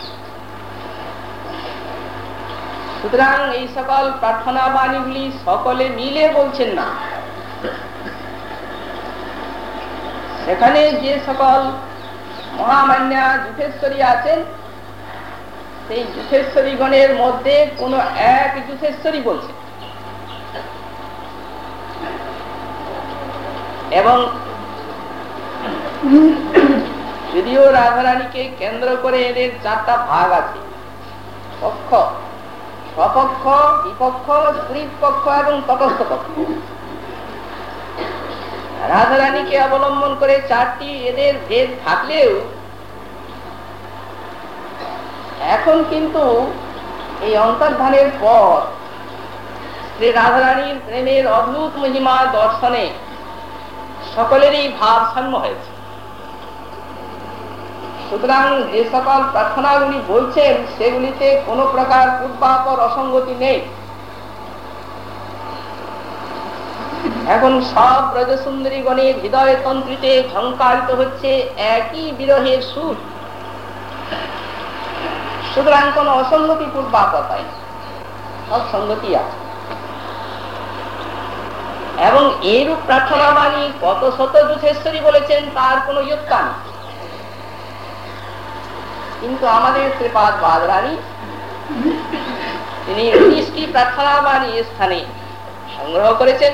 সুতরাং এই সকল প্রার্থনা বাণীগুলি সকলে মিলে বলছেন না। সেখানে যে সকল মহামান্যা যুথেশ্বরী আছেন, সেই যুথেশ্বরী গণের মধ্যে কোন এক যুথেশ্বরী বলছে এবং যদিও রাধারানীকে কেন্দ্র করে এদের চারটা ভাগ আছে। পক্ষ, স্বপক্ষ, বিপক্ষ পক্ষ এবং তটস্থ পক্ষ রাধারানীকে অবলম্বন করে চারটি এদের ভেদ থাকলেও, এখন কিন্তু এই অন্তর্ধানের পর শ্রী রাধারানীর প্রেমের অদ্ভুত মহিমা দর্শনে সকলেরই ভারসাম্য হয়েছে। সুতরাং যে সকল প্রার্থনাগুলি বলছেন, সেগুলিতে কোনো প্রকার পূর্বাপর অসঙ্গতি নেই। এখন সব ব্রজসুন্দরী গণের হৃদয় তন্ত্রীতে ঝঙ্কারিত হচ্ছে একই বিরহের সুর। সুতরাং কোন অসঙ্গতি পূর্বাপর হয় সব সঙ্গতি আছে। এবং এইরূপ প্রার্থনা বাণী কত শত যুথেশ্বরী বলেছেন, তার কোন যোগ্যতা নেই। কিন্তু আমাদের শ্রীপাদ বাদরানী। তিনি উনিশটি প্রার্থনা বাণী স্থানে সংগ্রহ করেছেন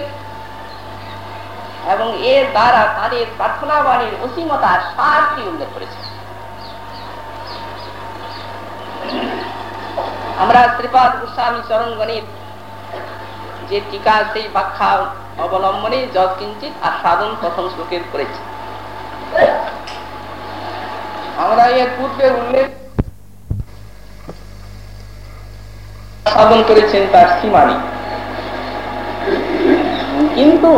এবং এর দ্বারা তাদের প্রার্থনা বাণীর অসীমতার সারটি উল্লেখ করেছেন। আমরা শ্রীপাদ গোস্বামী চরণগণের যে টিকা, সেই ব্যাখ্যা অবলম্বনে যৎ আর সাধন প্রথম শ্লোকের করেছি। আমরা এর পূর্বে উল্লেখ করেছেন তার সীমানি। কিন্তু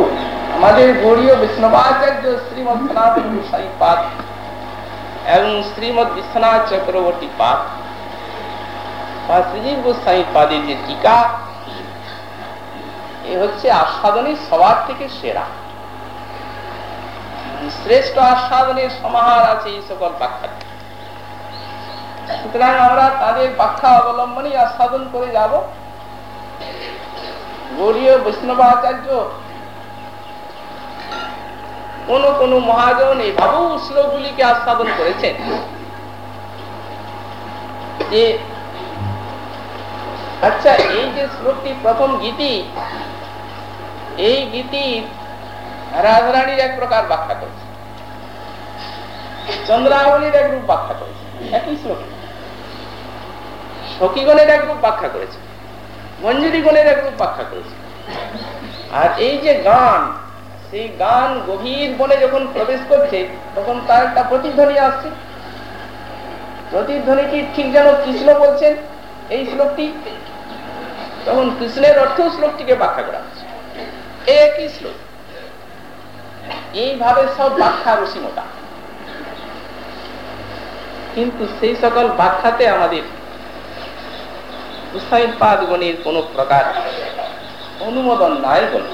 আমাদের গৌরীয় বৈষ্ণবাচার্য সনাতন পাদ এবং বিশ্বনাথ চক্রবর্তী পাদ বা শ্রীজীব গোস্বাই পাদের যে টিকা, এ হচ্ছে আস্বাদনের সবার থেকে সেরা। শ্রেষ্ঠ আস্বাদনের সমাহার আছে এই সকল ব্যাখ্যা সুতরাং আমরা তাদের ব্যাখ্যা অবলম্বনই আস্বাদন করে যাব। গৌরীয় বৈষ্ণবাচার্য কোন কোন মহাজন এইভাবেও শ্লোকগুলিকে আস্বাদন করেছেন যে আচ্ছা এই যে শ্লোকটি প্রথম গীতি, এই গীতি রাজরানীর এক প্রকার ব্যাখ্যা করেছে। চন্দ্রাবলীর এক রূপ ব্যাখ্যা করেছে। একই শ্লোক। সখীগণের এক রূপ ব্যাখ্যা করেছে। মঞ্জুরি গণের এক রূপ ব্যাখ্যা করেছে। আর এই যে গান, সেই গান গভীর বনে যখন প্রবেশ করছে, তখন তার একটা প্রতিধ্বনি আসছে। প্রতিধ্বনিটি ঠিক যেন কৃষ্ণ বলছেন, এই শ্লোকটি। তখন কৃষ্ণের অর্থ শ্লোকটিকে ব্যাখ্যা করা হচ্ছে। একই শ্লোক। এইভাবে সব ব্যাখ্যা রসিমতা। কিন্তু সেই সকল ব্যাখ্যাতে আমাদের পাদগণের কোন প্রকার অনুমোদন নাই বলে।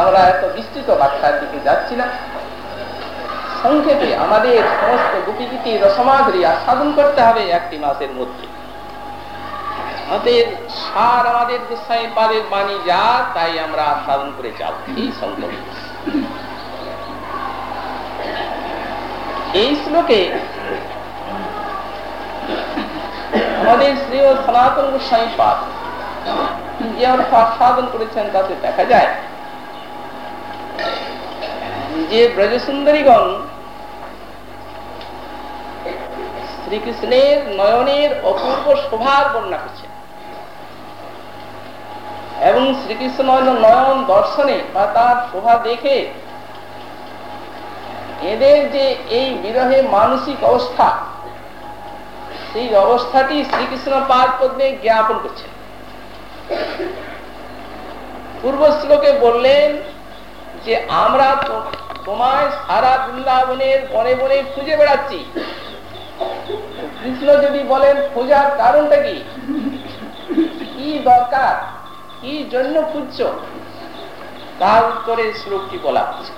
আমরা এত বিস্তৃত ব্যাখ্যার দিকে যাচ্ছি না সংক্ষেপে আমাদের সমস্ত গুপিগীতি রসমাধুরী আস্বাদন করতে হবে একটি মাসের মধ্যে। আমাদের সার আমাদের গোসাই পাদের বাণী যা, তাই আমরা আস্বাদন করে যাব এই সংকল্প এই শ্লোকে আমাদের শ্রী ও সনাতন গোসাই পাদ যে করেছেন, তাতে দেখা যায় যে ব্রজসুন্দরীগণ শ্রীকৃষ্ণের নয়নের অপূর্ব শোভার বর্ণনা করছেন। এবং শ্রীকৃষ্ণ নয়ন দর্শনে বা তার শোভা দেখে এদের যে এই বিরহে মানসিক অবস্থা, সেই অবস্থাটি শ্রীকৃষ্ণ পদ্মে জ্ঞাপন করছেন। পূর্ব শ্লোকে বললেন যে, আমরা তোমায় সারা বৃন্দাবনের বনে বনে খুঁজে বেড়াচ্ছি। কৃষ্ণ যদি বলেন, খোঁজার কারণটা কি? কি দরকার? কি জন্য খুঁজছ? তার উত্তরে শ্লোকটি বলা হচ্ছে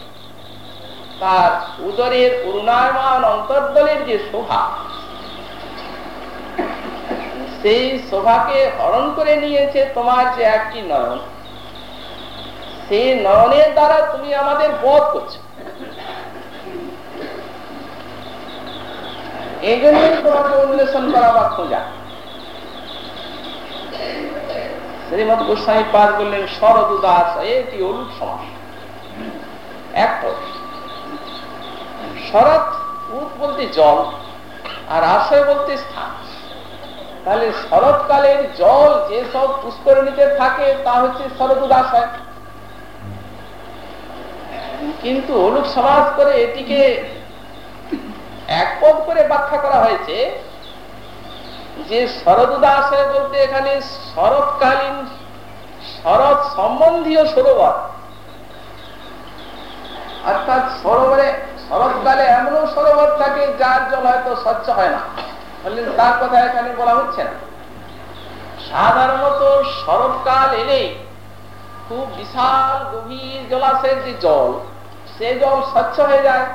তার উদরের অরুণায়মান অন্তর্দলের যে শোভা, সেই শোভাকে হরণ করে নিয়েছে তোমার যে একটি নয়ন। সেই নয়নের দ্বারা তুমি আমাদের বোধ করছ। এই জন্যই তোমাকে অন্বেষণ করা বা খোঁজা। শ্রীমদ গোস্বামী পাঠ করলেন শরদ উদাস এটি অলুপ সমাস। এক শরৎ উৎ বলতে জল, আর আশয় বলতে স্থান। তাহলে শরৎকালের জল যেসব পুষ্করণীতে থাকে, তা হচ্ছে শরৎ উদাসয় কিন্তু অলুপ সমাজ করে এটিকে এক পদ করে ব্যাখ্যা করা হয়েছে যে শরদ উদাসয় বলতে এখানে শরৎকালীন শরৎ সম্বন্ধীয় সরোবর। অর্থাৎ সরোবরে শরৎকালে এমনও সরোবর থাকে যার জল হয়তো স্বচ্ছ হয় না। বললেন, তার কথা এখানে বলা হচ্ছে না। সাধারণত শরৎকাল এলেই খুব বিশাল গভীর জলাশয়ের যে জল, সে জল স্বচ্ছ হয়ে যায়।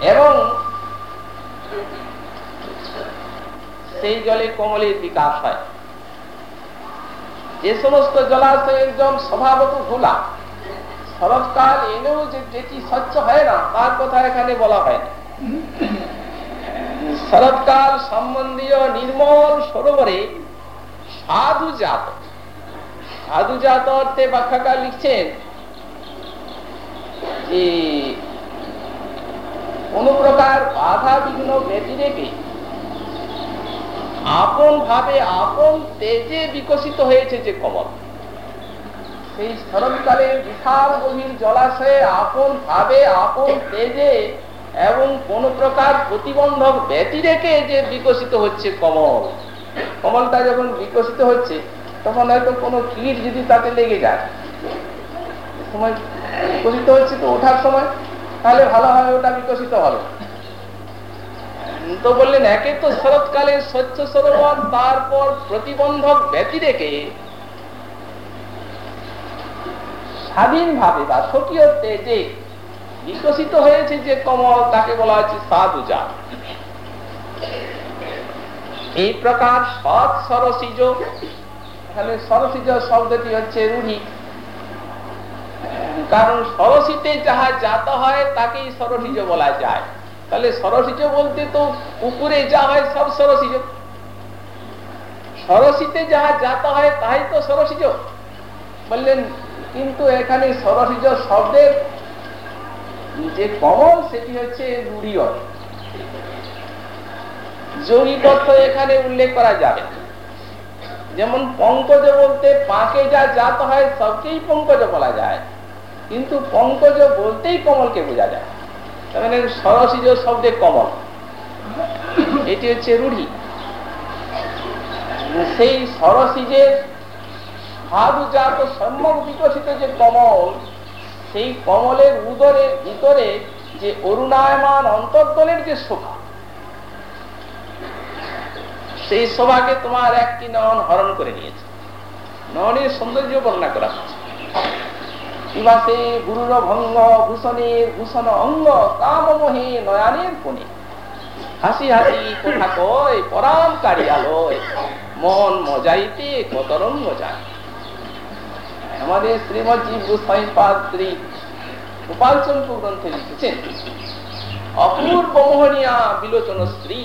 এবং সেই জলে কমলের বিকাশ হয়। যে সমস্ত জলাশয়ের জল স্বভাবত ঘোলা শরৎকাল এলেও যে যেটি স্বচ্ছ হয় না, তার কথা এখানে বলা হয় না। শরৎকাল সম্বন্ধীয় নির্মল সরোবরে সাধু জাত সাধু জাত অর্থে ব্যাখ্যাকার লিখছেন যে কোন প্রকার বাধা বিঘ্ন ব্যতি রেখে আপন ভাবে আপন তেজে বিকশিত হয়েছে যে কমল। সেই শরৎকালে বিশাল গভীর জলাশয়ে আপন ভাবে, আপন তেজে এবং কোন প্রকার প্রতিবন্ধক ব্যতি রেখে যে বিকশিত হচ্ছে কমল। কমলটা যখন বিকশিত হচ্ছে, তখন হয়তো কোনো কীট যদি তাতে লেগে যায়। সময় বিকশিত হচ্ছে তো ওঠার সময়, তাহলে ভালোভাবে ওটা বিকশিত হবে। তো বললেন, একে তো শরৎকালে স্বচ্ছ সরোবর তারপর প্রতিবন্ধক ব্যতি রেখে স্বাধীনভাবে বা স্বকীয় তেজে বিকশিত হয়েছে যে কমল, তাকে বলা হচ্ছে সাধুজা। এই প্রকার সৎ সরসিজ এখানে সরসিজ শব্দটি হচ্ছে রুঢ়ি। কারণ সরসিতে যাহা জাত হয়, তাকেই সরসিজ বলা যায়। তাহলে সরসিজ বলতে তো উপরে যা হয়, সব সরসিজ। সরসিতে যাহা জাত হয় তাই তো সরসিজ। বললেন কিন্তু এখানে সরসিজ শব্দের যে কমল, সেটি হচ্ছে রুঢ়ি অর্থ যৌগিক অর্থ এখানে উল্লেখ করা যাবে। যেমন পঙ্কজ বলতে পাকে যা জাত হয়, সবকেই পঙ্কজ বলা যায়। কিন্তু পঙ্কজ বলতেই কমলকে বোঝা যায়। মানে সরসিজ শব্দে কমল। এটি হচ্ছে রুঢ়ি। সেই সরসিজের সাধুজাত সম্যক বিকশিত যে কমল, সেই কমলের উদরে, ভিতরে যে অরুণায়মান অন্তর্দলের যে শোভা, সেই শোভাকে তোমার একটি নয়ন হরণ করে নিয়েছে। নয়নের সৌন্দর্য বর্ণনা করা হচ্ছে নিবাসে গুরুর ভঙ্গ, ভূষণের ভূষণ অঙ্গ, কামমোহে নয়ানের কোণে। হাসি হাসি কোথা কয় পরাম কারিয়ালয় মন মজাইতে কত রঙ্গ যায়। আমাদের শ্রীমদী গোস্বাই পাত্রী গোপালচন্দ্র গ্রন্থে লিখেছেন, অপূর্ব মোহনিয়া বিলোচন স্ত্রী।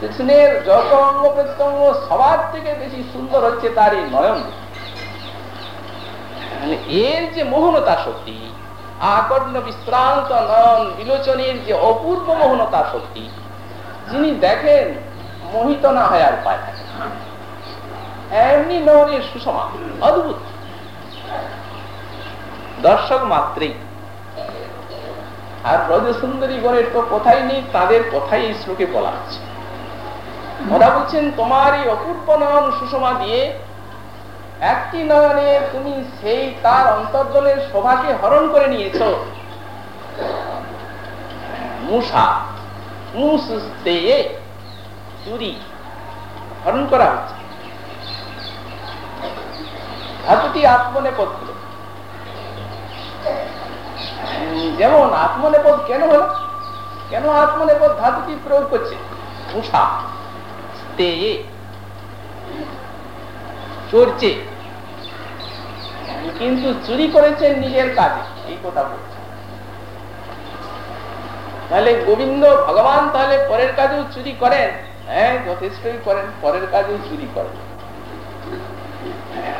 কৃষ্ণের যত অঙ্গ প্রত্যঙ্গ সবার থেকে বেশি সুন্দর হচ্ছে তার এই নয়ন। মানে এর যে মোহনতা শক্তি, আকর্ণ বিশ্রান্ত নয়ন বিলোচনের যে অপূর্ব মোহনতা শক্তি, যিনি দেখেন মোহিত না হয় আর পায় এমনি নয়নের সুষমা, অদ্ভুত। দর্শক মাত্রেই। আর ব্রজ সুন্দরী গণের তো কোথায় নেই, তাদের কথাই এই শ্লোকে বলা আছে ওরা বলছেন তোমার এই অপূর্ব নয়ন সুষমা দিয়ে একটি নয়নে তুমি সেই তার অন্তর্জলের শোভাকে হরণ করে নিয়েছ। মুসা মুস চুরি হরণ করা হচ্ছে। ধাতুটি আত্মনেপদ হল। যেমন আত্মনেপদ কেন হলো? কেন আত্মনেপদ ধাতুটি প্রয়োগ করছে? মুসা চড়ছে। কিন্তু চুরি করেছেন নিজের কাজে, এই কথা বলছে। তাহলে গোবিন্দ ভগবান তাহলে পরের কাজেও চুরি করেন? হ্যাঁ যথেষ্টই করেন, পরের কাজেও চুরি করেন।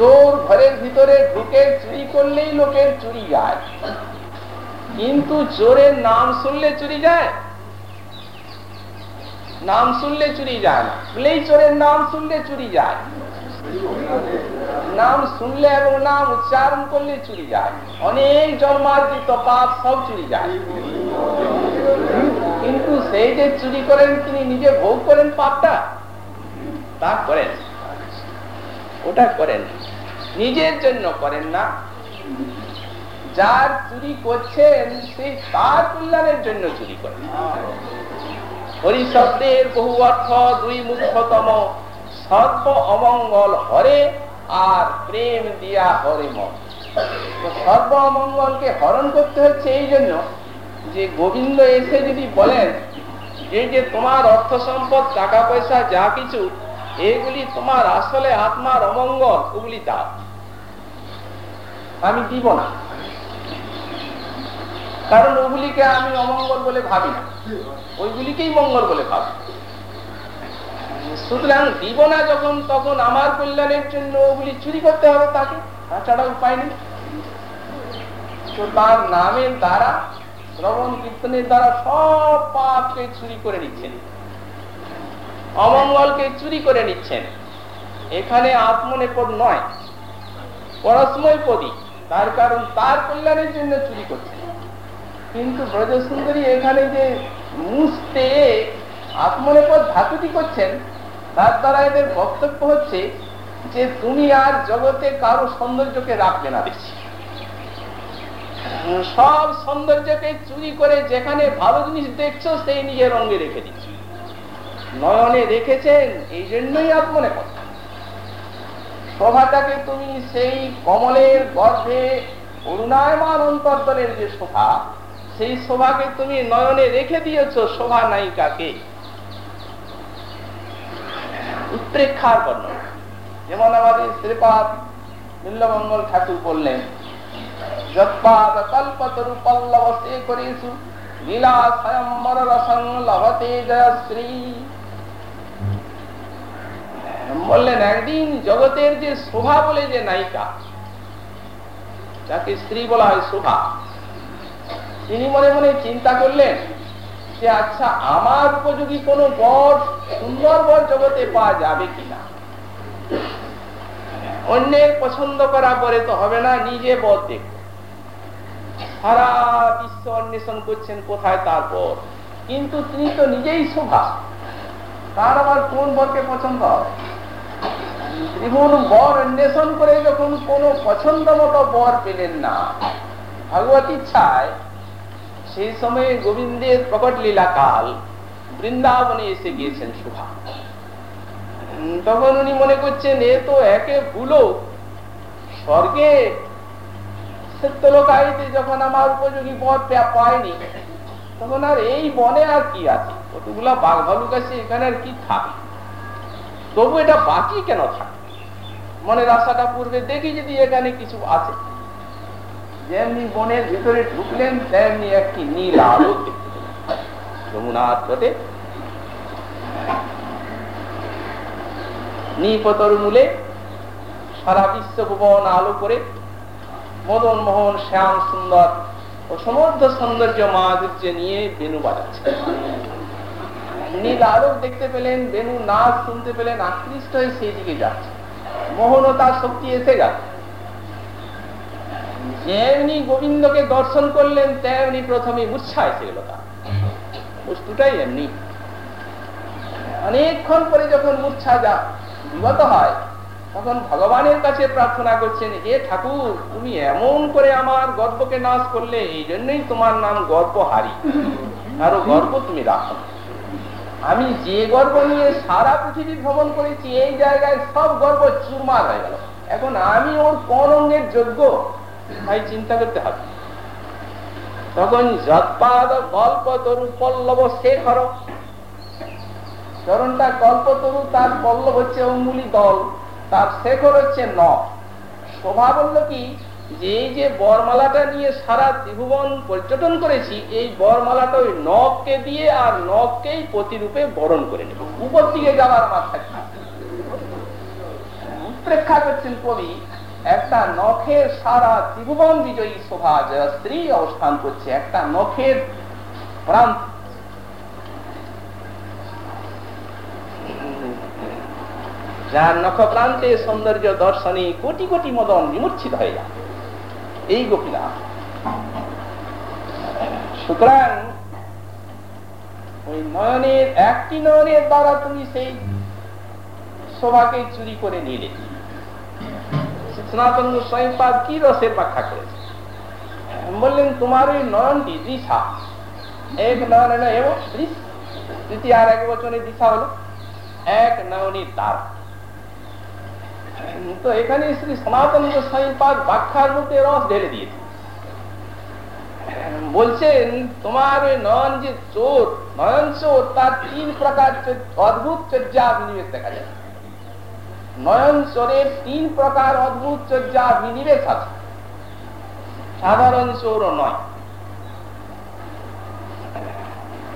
চোর ঘরের ভিতরে ঢুকে চুরি করলেই লোকের চুরি যায় কিন্তু চোরের নাম শুনলে চুরি যায়? নাম শুনলে চুরি যায় না। বলেই চোরের নাম শুনলে চুরি যায়। নাম শুনলে এবং নাম উচ্চারণ করলে চুরি যায়। অনেক জন্মার্জিত পাপ সব চুরি যায়। কিন্তু সেই যে চুরি করেন তিনি নিজে ভোগ করেন পাপটা? তা করেন। ওটা করেন। নিজের জন্য করেন না। যার চুরি করছেন সেই তার কল্যাণের জন্য চুরি করেন হরিশব্দের বহু অর্থ, দুই মুখ্যতম সর্ব অমঙ্গল হরে আর প্রেম দিয়া হরে মন। সর্ব অমঙ্গলকে হরণ করতে হচ্ছে এই জন্য যে গোবিন্দ এসে যদি বলেন, এই যে তোমার অর্থ সম্পদ, টাকা পয়সা, যা কিছু এগুলি তোমার আসলে আত্মার অমঙ্গল ওগুলি দাও আমি দিব না। কারণ ওগুলিকে আমি অমঙ্গল বলে ভাবি না। ওইগুলিকেই মঙ্গল বলে ভাবি। সুতরাং দিব না যখন, তখন আমার কল্যাণের জন্য ওগুলি চুরি করতে হবে তাকে। তাছাড়া উপায় নেই। তার নামের দ্বারা, শ্রবণ কীর্তনের দ্বারা সব পাপকে চুরি করে নিচ্ছেন। অমঙ্গলকে চুরি করে নিচ্ছেন। এখানে আত্মনেপদ নয় পরস্ময় পদী। তার কারণ তার কল্যাণের জন্য চুরি করছে। কিন্তু ব্রজসুন্দরী এখানে যে মুসতে আত্মনেপদ ধাতুটি করছেন, তার দ্বারা এদের বক্তব্য হচ্ছে যে তুমি আর জগতে কারও সৌন্দর্যকে রাখবে না বেশি। সব সৌন্দর্যকে চুরি করে যেখানে ভালো জিনিস দেখছ, সেই নিজের অঙ্গে রেখে দিচ্ছ। নয়নে রেখেছেন এই জন্যই আত্মনে কথা শোভাটাকে তুমি সেই কমলের গর্ভে অরুণায়মান অন্তর্দলের যে শোভা, সেই শোভাকে তুমি নয়নে রেখে দিয়েছ শোভা নায়িকাকে। উৎপ্রেক্ষার বর্ণনা যেমন আমাদের শ্রীপাদ নীলমঙ্গল ঠাকুর বললেন, যৎপাদ কল্পতরু পল্লব সে করেছু লীলা স্বয়ম্বর রসং লভতে জয়শ্রী। বললেন, একদিন জগতের যে শোভা বলে যে নায়িকা যাকে স্ত্রী বলা হয় শোভা। তিনি মনে মনে চিন্তা করলেন যে আচ্ছা আমার উপযোগী কোন বর, সুন্দর বর জগতে পাওয়া যাবে কিনা? অন্যের পছন্দ করা পরে তো হবে না, নিজে বর দেখব। সারা বিশ্ব অন্বেষণ করছেন, কোথায় তার বর? কিন্তু তিনি তো নিজেই শোভা। তার আবার কোন বরকে পছন্দ হবে? ত্রিভুবন বর অন্বেষণ করে যখন কোন পছন্দ মতো বর পেলেন না, ভগবত ইচ্ছায় সেই সময়ে গোবিন্দের প্রকট লীলা কাল বৃন্দাবনে এসে গিয়েছেন শোভা তখন উনি মনে করছেন, এ তো একে ভুলো। স্বর্গে সত্যলোকাইতে যখন আমার উপযোগী পথ পায়নি, তখন আর এই বনে আর কি আছে? কতগুলা বাঘ ভালুক আছে, এখানে আর কি থাকে? তবু এটা বাকি কেন থাকে? মনের আশাটা পূর্বে দেখি যদি এখানে কিছু আছে। যেমনি বনের ভিতরে ঢুকলেন, তেমনি একটি নীল আলো যমুনার নিপতর মূলে সারা বিশ্ব ভুবন আলো করে মদন মোহন, শ্যাম সুন্দর ও সমর্থ সৌন্দর্য মাধুর্য নিয়ে বেনু বাজাচ্ছে। নীল আলোক দেখতে পেলেন বেনু নাচ শুনতে পেলেন, আকৃষ্ট হয়ে সেই দিকে যাচ্ছে। মোহনতার শক্তি এসে গেল। যেমনি গোবিন্দকে দর্শন করলেন, তেমনি প্রথমে মূর্ছা এসে গেল তার। বস্তুটাই এমনি। অনেকক্ষণ পরে যখন মূর্ছা যা বিগত হয়, তখন ভগবানের কাছে প্রার্থনা করছেন, হে ঠাকুর, তুমি এমন করে আমার গর্বকে নাশ করলে, এই জন্যই তোমার নাম গর্বহারি। আরও গর্ব তুমি রাখো আমি যে গর্ব নিয়ে সারা পৃথিবী ভ্রমণ করেছি, এই জায়গায় সব গর্ব চুরমার হয়ে গেল। এখন আমি ওর কোন অঙ্গের যোগ্য, তাই চিন্তা করতে হবে। তখন যৎপাদ গল্প তরু পল্লব শেখর চরণটা গল্প তরু, তার পল্লব হচ্ছে অঙ্গুলি দল, তার শেখর হচ্ছে নখ শোভা বলল কি এই যে বরমালাটা নিয়ে সারা ত্রিভুবন পর্যটন করেছি, এই বরমালাটা ওই নখকে দিয়ে আর নখকেই প্রতিরূপে বরণ করে নেব। উপর দিকে যাওয়ার মাথা প্রেক্ষা করছেন কবি, একটা নখের সারা ত্রিভুবন বিজয়ী শোভা যারা স্ত্রী অবস্থান করছে, একটা নখের প্রান্ত। যার নখ প্রান্তে সৌন্দর্য দর্শনে কোটি কোটি মদন বিমূর্ছিত হয়ে যায় এই গোপীনা সুতরাং ওই নয়নের, একটি নয়নের দ্বারা তুমি সেই শোভাকে চুরি করে নিলে। সনাতন গোস্বামীপাদ কি রসের ব্যাখ্যা করেছে? বললেন, তোমার ওই নয়নটি দৃশা। এক নয়ন এবং তৃতীয় আর এক বচনের দিশা হলো এক নয়নের দ্বারা। তো এখানে শ্রী সনাতন গোস্বামী পাদ ব্যাখ্যার মধ্যে রস ঢেলে দিয়েছে। বলছেন, তোমার ওই নয়ন যে চোর, নয়ন চোর, তার তিন প্রকার অদ্ভুত চর্যা বিনিবেশ দেখা যায়। নয়ন চোরের তিন প্রকার অদ্ভুত চর্যা বিনিবেশ আছে। সাধারণ চোর নয়।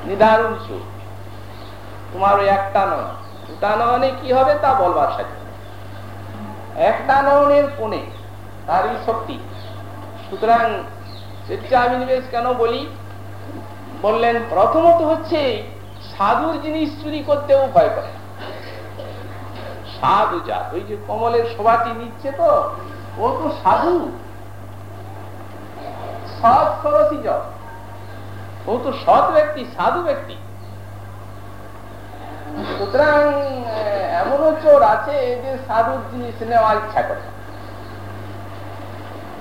নিদারুণ চোর। তোমার ওই একটা নয়। দুটা নয়নে কি হবে তা বলবার সাথে একটা নয়নের কোণে, তারই শক্তি। সুতরাং বিনিবেশ কেন বলি? বললেন, প্রথমত হচ্ছে সাধুর জিনিস চুরি করতেও ভয় করে। সাধু জাত, ওই যে কমলের সভাটি নিচ্ছে তো, ও তো সাধু। সৎ সরসী ও তো সৎ ব্যক্তি, সাধু ব্যক্তি। সুতরাং এমনও চোর আছে যে সাধুর জিনিস নেওয়ার ইচ্ছা করে।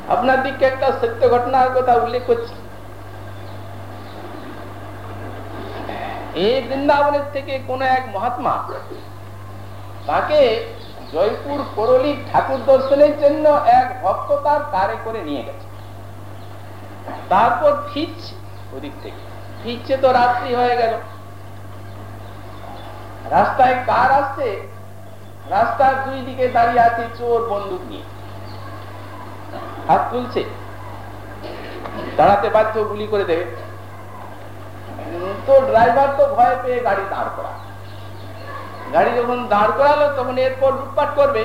আপনার দিকে একটা সত্য ঘটনার কথা উল্লেখ করছি। এই বৃন্দাবনের থেকে কোন এক মহাত্মা তাকে জয়পুর করলি ঠাকুর দর্শনের জন্য এক ভক্ত তার করে নিয়ে গেছে। তারপর ফিরছে ওদিক থেকে। ফিরছে তো রাত্রি হয়ে গেল। রাস্তায় কার আসছে রাস্তার দুই দিকে দাঁড়িয়ে আছে চোর বন্দুক নিয়ে। হাত তুলছে। দাঁড়াতে বাধ্য গুলি করে দেবে। তো ড্রাইভার তো ভয় পেয়ে গাড়ি দাঁড় করা গাড়ি যখন দাঁড় করালো, তখন এরপর লুটপাট করবে।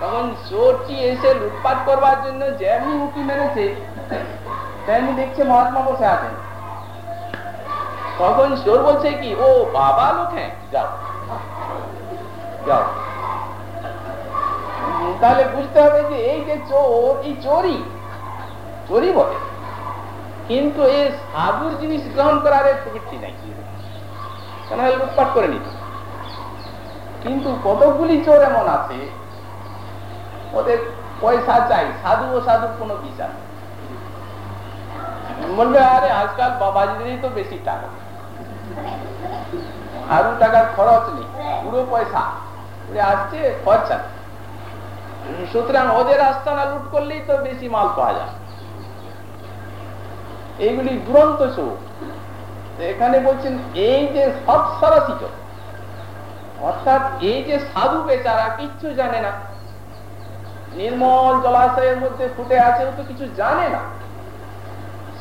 তখন চোরটি এসে লুটপাট করবার জন্য যেমনি উঁকি মেরেছে। তেমনি দেখছে মহাত্মা বসে আছেন। তখন চোর বলছে কি? ও, বাবা লোক হ্যাঁ যাও। যাও। তাহলে বুঝতে হবে যে এই যে চোর, এই চোরই চোরই বটে। কিন্তু এই সাধুর জিনিস গ্রহণ করার প্রবৃত্তি নাই। লুটপাট করে নিত। কিন্তু কতগুলি চোর এমন আছে, ওদের পয়সা চাই, সাধু ও সাধুর কোনো বিচার বলবে, আরে আজকাল বাবাজিদেরই তো বেশি টাকা আরও টাকার খরচ নেই, পুরো পয়সা। আসছে, খরচা সুতরাং ওদের আস্তানা লুট করলেই তো বেশি মাল পাওয়া যায়। এইগুলি দুরন্ত এখানে বলছেন, এই যে সব সরাসি অর্থাৎ এই যে সাধু বেচারা কিচ্ছু জানে না। নির্মল জলাশয়ের মধ্যে ফুটে আছে, ও তো কিছু জানে না।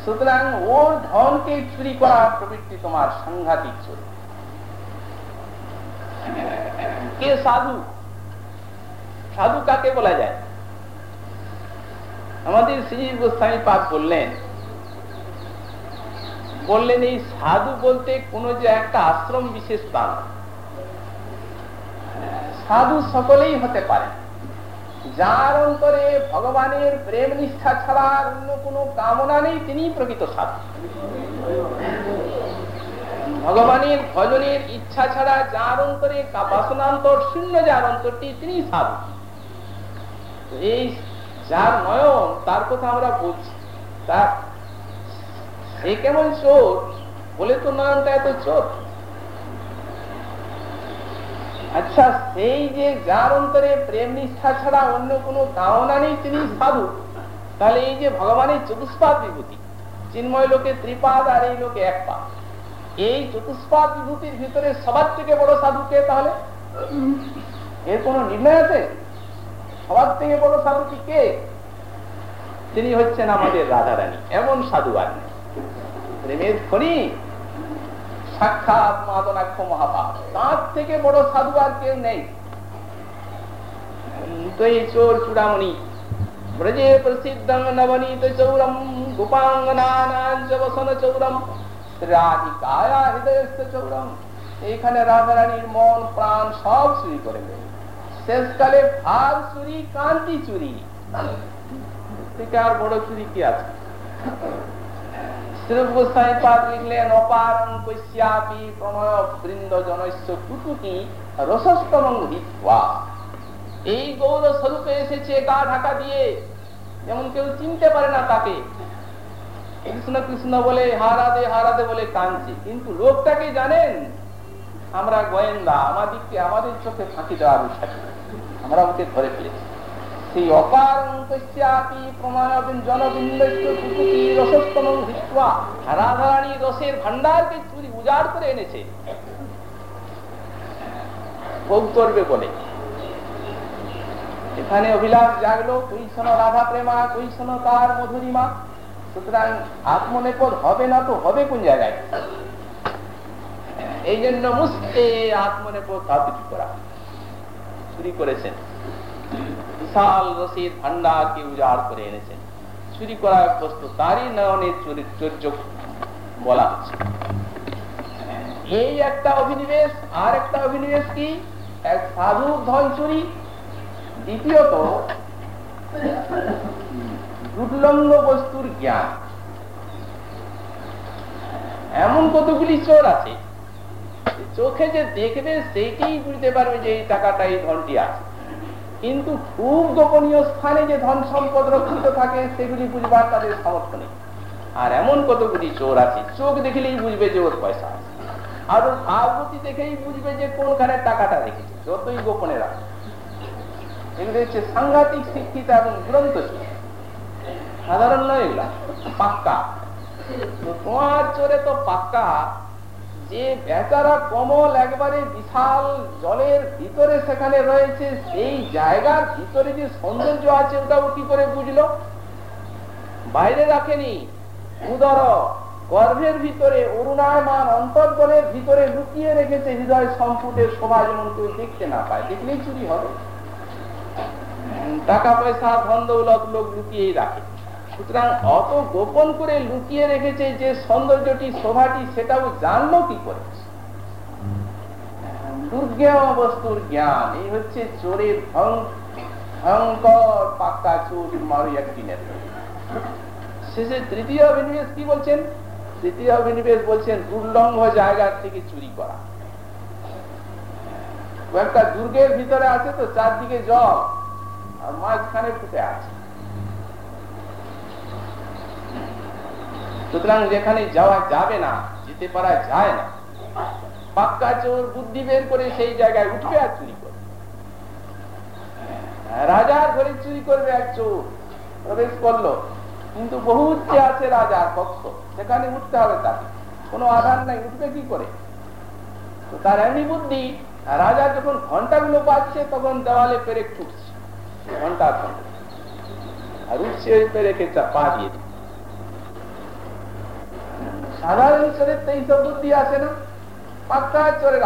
সুতরাং ওর ধনকে চুরি করার প্রবৃত্তি তোমার সাংঘাতিক চুরি। কে সাধু? সাধু কাকে বলা যায়? আমাদের শ্রী গোস্বামী পাক বললেন বললেন, এই সাধু বলতে কোন যে একটা আশ্রম বিশেষ স্থান সাধু সকলেই হতে পারে। যার অন্তরে ভগবানের প্রেম নিষ্ঠা ছাড়া অন্য কোনো কামনা নেই তিনি প্রকৃত সাধু ভগবানের ভজনের ইচ্ছা ছাড়া যার অন্তরে বাসনান্তর শূন্য যার অন্তরটি তিনি সাধু এই যার নয়ন, তার কথা আমরা বলছি। তার সে কেমন চোর? বলে তো নয়নটা এত চোর। আচ্ছা সেই যে যার অন্তরে প্রেম নিষ্ঠা ছাড়া অন্য কোনো কামনা নেই, তিনি সাধু। তাহলে এই যে ভগবানের চতুষ্পাদ বিভূতি, চিন্ময় লোকে ত্রিপাদ আর এই লোকে এক পা এই চতুষ্পাদ বিভূতির ভিতরে সবার থেকে বড় সাধুকে তাহলে? এর কোন নির্ণয় আছে? সবার থেকে বড় সাধুটি কে তিনি হচ্ছেন আমাদের রাধা রানী এমন সাধু আর নেই। প্রেমের খনি। সাক্ষাৎ মাদনাক্ষ মহাপাপ তার থেকে বড় সাধু আর কেউ নেই। চোর চূড়ামণি, ব্রজে নবনীত চৌরম চৌরম, রাধিকায়া হৃদয়স্থ চৌরম। রাধারানীর মন, প্রাণ সব চুরি করে দেয়। শেষকালে ভার চুরি কান্তি চুরি। থেকে আর বড় চুরি কি আছে? এই গৌর স্বরূপে এসেছে, গা ঢাকা দিয়ে। যেমন কেউ চিনতে পারে না তাকে। কৃষ্ণ কৃষ্ণ বলে, হারাদে হারাদে বলে কাঁদছে। কিন্তু লোকটাকে জানেন? আমরা গোয়েন্দা আমাদেরকে আমাদের চোখে ফাঁকি উৎসাহ। আমরা ওকে ধরে ফেলেছি। সেই রসের ভান্ডারকে চুরি উজাড় করে এনেছে। ভোগ করবে বলে। এখানে অভিলাষ জাগলো কৈশন রাধা প্রেমা কৈশন তার মধুরিমা। সুতরাং আত্মনেপদ হবে না তো হবে কোন জায়গায়? এই জন্য মুস্তে আত্মনেপদ ধাতুটি করা। চুরি করেছেন। বিশাল রসিদ ভান্ডারকে উজাড় করে এনেছেন। চুরি করা বস্তু তারই নয়নের চরিত্র বলা হচ্ছে। এই একটা অভিনিবেশ, আর একটা অভিনিবেশ কি? এক সাধু ধন চুরি। দ্বিতীয়ত দুর্লঙ্গ বস্তুর জ্ঞান। এমন কতগুলি চোর আছে? চোখে যে দেখবে সেইটাই বুঝতে পারবে যে এই টাকাটা এই ধনটি আছে। কিন্তু খুব গোপনীয় স্থানে যে ধন সম্পদ রক্ষিত থাকে, সেগুলি বুঝবার তাদের সামর্থ্য নেই। আর এমন কতগুলি চোর আছে, চোখ দেখলেই বুঝবে যে ওর পয়সা আছে। আর ওর ভাবগতি দেখেই বুঝবে যে কোনখানে টাকাটা রেখেছে, যতই গোপনে রাখে এগুলো হচ্ছে সাংঘাতিক শিক্ষিত এবং গ্রন্থ সাধারণ নয় এগুলা, পাক্কা। তোমার চোরে তো পাক্কা। যে বেচারা কমল একবারে বিশাল জলের ভিতরে সেখানে রয়েছে, সেই জায়গার ভিতরে যে সৌন্দর্য আছে ওটাও কি করে বুঝলো? বাইরে রাখেনি। উদর, গর্ভের ভিতরে, অরুণায়মান অন্তর্গলের ভিতরে লুকিয়ে রেখেছে হৃদয় সম্পুটের শোভা যেমন কেউ দেখতে না পায়। দেখলেই চুরি হবে। টাকা পয়সা, ধন দৌলত লোক লুকিয়েই রাখে। সুতরাং অত গোপন করে লুকিয়ে রেখেছে যে সৌন্দর্যটি, শোভাটি, সেটাও জানলো কি করে? দুর্জ্ঞেয় বস্তুর জ্ঞান, এই হচ্ছে চোরের ভয়ঙ্কর পাক্কা চোর মারু একটি শেষে তৃতীয় অভিনিবেশ কি বলছেন? তৃতীয় অভিনিবেশ বলছেন দুর্লঙ্ঘ জায়গার থেকে চুরি করা। একটা দুর্গের ভিতরে আছে তো, চারদিকে জল, আর মাঝখানে ফুটে আছে। সুতরাং যেখানে যাওয়া যাবে না, যেতে পারা যায় না। পাক্কা চোর বুদ্ধি বের করে সেই জায়গায় উঠবে আর চুরি করবে। রাজার ঘরে চুরি করবে এক চোর। প্রবেশ করল। কিন্তু বহু উচ্চে আছে রাজার কক্ষ সেখানে উঠতে হবে তাকে। কোনো আধার নাই, উঠবে কি করে? তো তার এমনি বুদ্ধি, রাজা যখন ঘন্টাগুলো পাচ্ছে, তখন দেওয়ালে পেরেক ঠুকছে। ঘণ্টা আর উঠছে ওই পেরেকে পা দিয়ে সাধারণ বুদ্ধি না? পাক্কা চোরের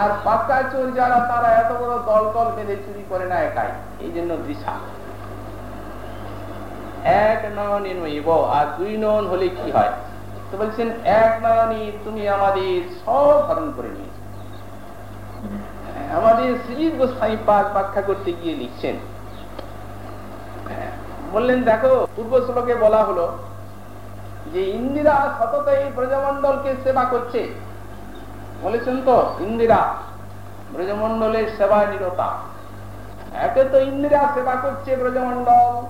আর পাক্কা চোর যারা, তারা এত বড় দল দল বেঁধে চুরি করে না একাই। এই জন্য দিশা। এক নয়নে নইব, আর দুই নয়ন হলে কি হয়? তো বলছেন, এক তুমি আমাদের সব ধারণ করে নিয়েছ। আমাদের শ্রীজিৎ গোস্বামী পাক ব্যাখ্যা করতে গিয়ে লিখছেন। বললেন, দেখো, পূর্ব শ্লোকে বলা হলো যে ইন্দিরা সতত এই ব্রজমন্ডলকে সেবা করছে। বলেছেন তো, ইন্দিরা ব্রজমন্ডলের সেবায় নিরতা। একে তো ইন্দিরা সেবা করছে ব্রজমন্ডল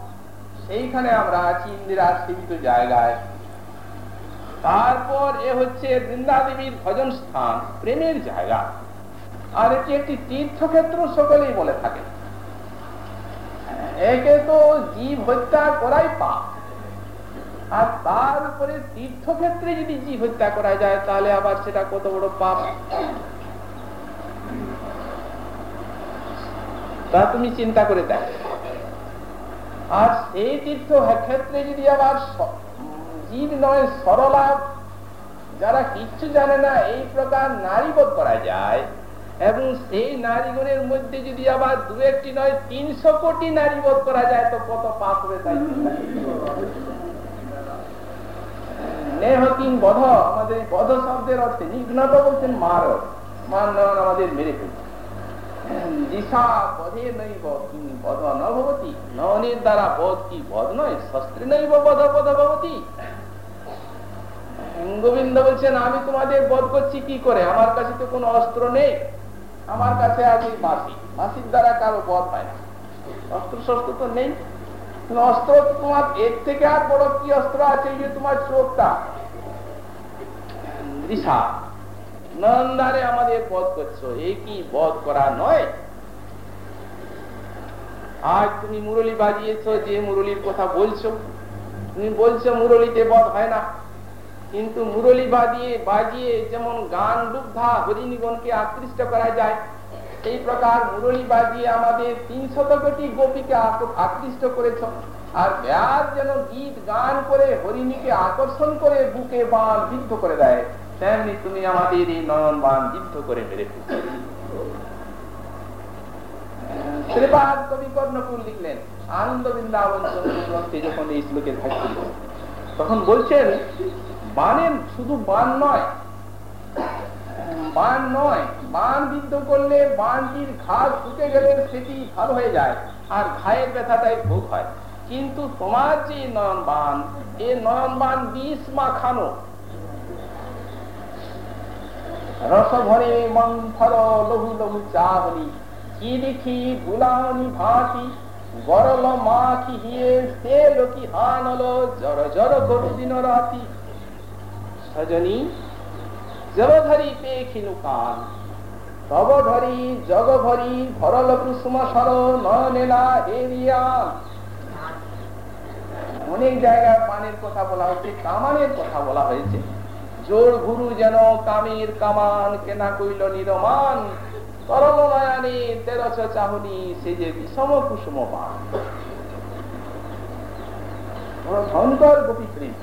সেইখানে আমরা আছি ইন্দিরা সীমিত জায়গায়। তারপর এ হচ্ছে বৃন্দাদেবীর ভজন স্থান প্রেমের জায়গা। আর এটি একটি তীর্থক্ষেত্র সকলেই বলে থাকে। একে তো জীব হত্যা করাই পাপ। আর তার উপরে তীর্থক্ষেত্রে যদি জীব হত্যা করা যায়, তাহলে আবার সেটা কত বড় পাপ। তা তুমি চিন্তা করে দেখ। আর সেই তীর্থ ক্ষেত্রে যদি আবার জীব নয়, সরলা, যারা কিচ্ছু জানে না, এই প্রকার নারীবোধ করা যায়, এবং সেই নারীগণের মধ্যে যদি আবার দু একটি নয়, তিনশো কোটি নারী বোধ করা যায়, তো কত পাপ হবে তাই নেহকিং বধ, আমাদের বধ শব্দের অর্থে নিঘ্নত বলছেন মার। আমাদের মেরে ফেলছে। বধ ভবতী। গোবিন্দ বলছেন, আমি তোমাদের বধ করছি কি করে? আমার কাছে তো কোনো অস্ত্র নেই। আমার কাছে আছে মাসি। মাসির দ্বারা কারও বধ হয় না। অস্ত্র শস্ত্র তো নেই। অস্ত্র তোমার এর থেকে আর বড় কি অস্ত্র আছে যে তোমার নন্দারে আমাদের বধ করছ কি বধ করা নয়? আজ তুমি মুরলি বাজিয়েছো, যে মুরলির কথা বলছো। তুমি বলছো মুরলিতে বধ হয় না। কিন্তু মুরলি বাজিয়ে বাজিয়ে যেমন গান লুব্ধা হরিণীগণকে আকৃষ্ট করা যায় এই প্রকার মুরলি বাজিয়ে আমাদের তিন শত কোটি গোপীকে আকৃষ্ট করেছ। আর ব্যাস যেন গীত, গান করে হরিণীকে আকর্ষণ করে বুকে বান বিদ্ধ করে দেয়। তেমনি তুমি আমাদের এই নয়ন বান বিদ্ধ করে মেরে তখন বলছেন বানের শুধু বান নয় বান নয়, বান বিদ্ধ করলে বানটির ঘাস শুকে গেলে সেটি ভালো হয়ে যায় আর ঘায়ের ব্যথাটাই ভোগ হয়। কিন্তু তোমার যে নয়ন বান, এ নয়ন বান বিষ মাখানো। রস ভরে মন্থর লঘু লঘু কি দেখি বুলাহনি ভাতি গরল মাখি হিয়ে সে লোকি হানল জর জর করু দিন রাতি। সজনী জলধরি পেখিনু কান। তব ধরি ভরল নয়নেলা হেরিয়ান অনেক জায়গায় পানের কথা বলা হয়েছে, কামানের কথা বলা হয়েছে। জোর গুরু যেন কামের কামান, কেনা কইল নিরমান। করম নয়ানি তেরছ চাহনি, সে যে বিষম কুসুম পান। ভয়ঙ্কর গোপী প্রেম